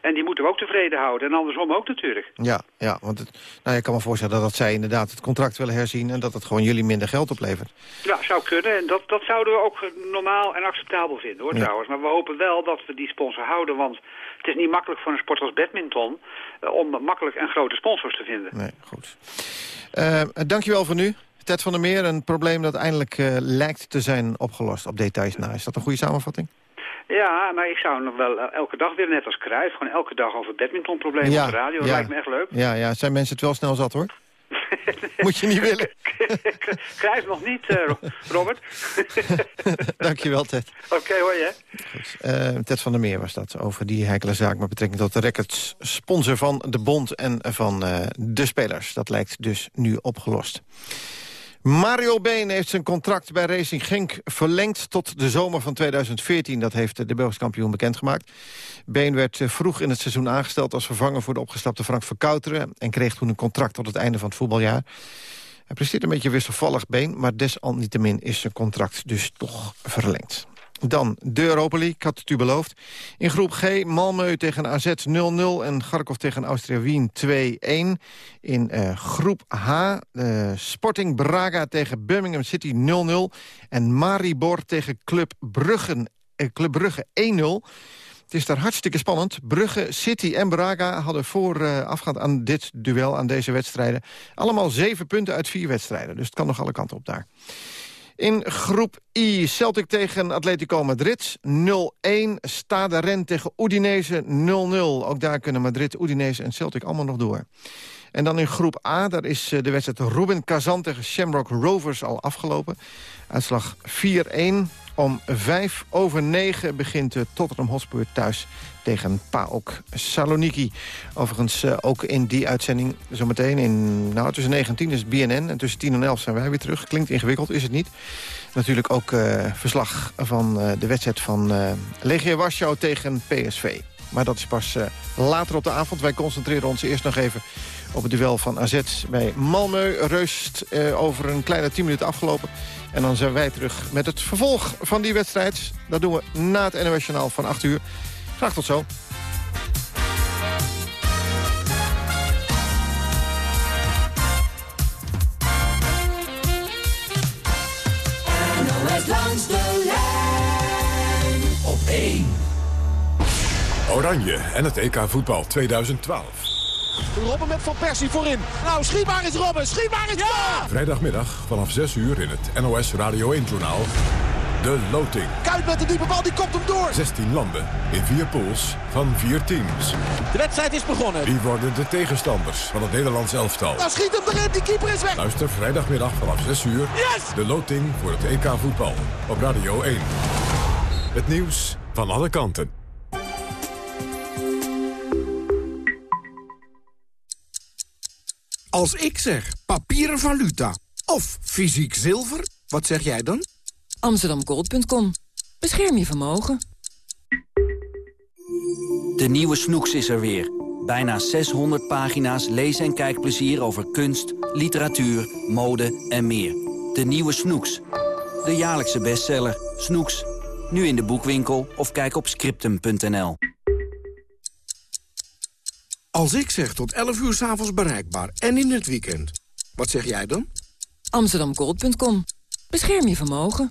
En die moeten we ook tevreden houden. En andersom ook natuurlijk. Ja, ja want het, nou, je kan me voorstellen dat zij inderdaad het contract willen herzien... en dat het gewoon jullie minder geld oplevert. Ja, zou kunnen. En dat, dat zouden we ook normaal en acceptabel vinden, hoor, trouwens. Maar we hopen wel dat we die sponsor houden, want... Het is niet makkelijk voor een sport als badminton... Uh, om makkelijk en grote sponsors te vinden. Nee, goed. Uh, dankjewel voor nu. Ted van der Meer, een probleem dat eindelijk uh, lijkt te zijn opgelost op details na. Is dat een goede samenvatting? Ja, nou ik zou nog wel elke dag weer net als Cruijff... gewoon elke dag over badmintonproblemen ja, op de radio. Dat ja. lijkt me echt leuk. Ja, ja, zijn mensen het wel snel zat hoor? Moet je niet willen. Cruijff nog niet, uh, Robert. Dankjewel, Ted. Oké, okay, hoor je. Goed. Uh, Ted van der Meer was dat, over die heikele zaak... met betrekking tot de records sponsor van de bond en van uh, de spelers. Dat lijkt dus nu opgelost. Mario Been heeft zijn contract bij Racing Genk verlengd tot de zomer van 2014. Dat heeft de Belgisch kampioen bekendgemaakt. Been werd eh, vroeg in het seizoen aangesteld als vervanger voor de opgestapte Frank Verkouteren... en kreeg toen een contract tot het einde van het voetbaljaar. Hij presteert een beetje wisselvallig Been, maar desalniettemin is zijn contract dus toch verlengd. Dan de Europa League, ik had het u beloofd. In groep G, Malmö tegen AZ 0-0 en Garkov tegen Austria Wien 2-1. In uh, groep H, uh, Sporting Braga tegen Birmingham City 0-0. En Maribor tegen Club Brugge, uh, Club Brugge 1-0. Het is daar hartstikke spannend. Brugge, City en Braga hadden voorafgaand uh, aan dit duel, aan deze wedstrijden... allemaal zeven punten uit vier wedstrijden. Dus het kan nog alle kanten op daar. In groep I, Celtic tegen Atletico Madrid 0-1. Stade Ren tegen Udinese 0-0. Ook daar kunnen Madrid, Udinese en Celtic allemaal nog door. En dan in groep A, daar is eh, de wedstrijd Ruben Kazan tegen Shamrock Rovers al afgelopen. Uitslag 4-1. Om vijf over negen begint Tottenham Hotspur thuis tegen PAOK Saloniki. Overigens uh, ook in die uitzending zometeen in... Nou, tussen 9 en 10 is BNN en tussen 10 en 11 zijn wij weer terug. Klinkt ingewikkeld, is het niet. Natuurlijk ook uh, verslag van uh, de wedstrijd van Legia Warschau tegen PSV. Maar dat is pas later op de avond. Wij concentreren ons eerst nog even op het duel van AZ bij Malmö. Reust over een kleine 10 minuten afgelopen. En dan zijn wij terug met het vervolg van die wedstrijd. Dat doen we na het NOS Journaal van 8 uur. Graag tot zo. langs de lijn op 1. Oranje en het EK voetbal 2012. Robben met Van Persie voorin. Nou, schiet maar eens Robben, schiet maar eens! Ja! Vrijdagmiddag vanaf 6 uur in het NOS Radio 1-journaal. De loting. Kuit met de diepe bal, die komt hem door. 16 landen in vier pools van vier teams. De wedstrijd is begonnen. Wie worden de tegenstanders van het Nederlands elftal? Nou schiet hem erin, die keeper is weg. Luister vrijdagmiddag vanaf 6 uur. Yes! De loting voor het EK voetbal op Radio 1. Het nieuws van alle kanten. Als ik zeg papieren valuta of fysiek zilver, wat zeg jij dan? Amsterdamgold.com. Bescherm je vermogen. De nieuwe Snoeks is er weer. Bijna 600 pagina's lees- en kijkplezier over kunst, literatuur, mode en meer. De nieuwe Snoeks. De jaarlijkse bestseller. Snoeks. Nu in de boekwinkel of kijk op scriptum.nl. Als ik zeg tot 11 uur s'avonds bereikbaar en in het weekend, wat zeg jij dan? Amsterdamgold.com. Bescherm je vermogen.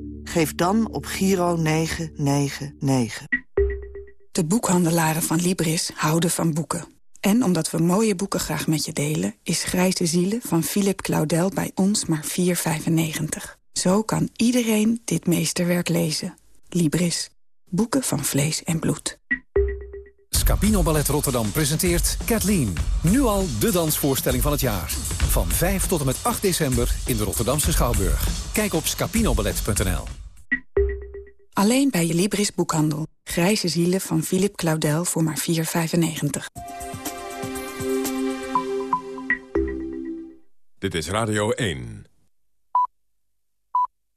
Geef dan op Giro 999. De boekhandelaren van Libris houden van boeken. En omdat we mooie boeken graag met je delen... is Grijze Zielen van Philip Claudel bij ons maar 4,95. Zo kan iedereen dit meesterwerk lezen. Libris. Boeken van vlees en bloed. Scapino Ballet Rotterdam presenteert Kathleen. Nu al de dansvoorstelling van het jaar. Van 5 tot en met 8 december in de Rotterdamse Schouwburg. Kijk op scapinoballet.nl. Alleen bij je Libris boekhandel. Grijze zielen van Philip Claudel voor maar 4,95. Dit is Radio 1.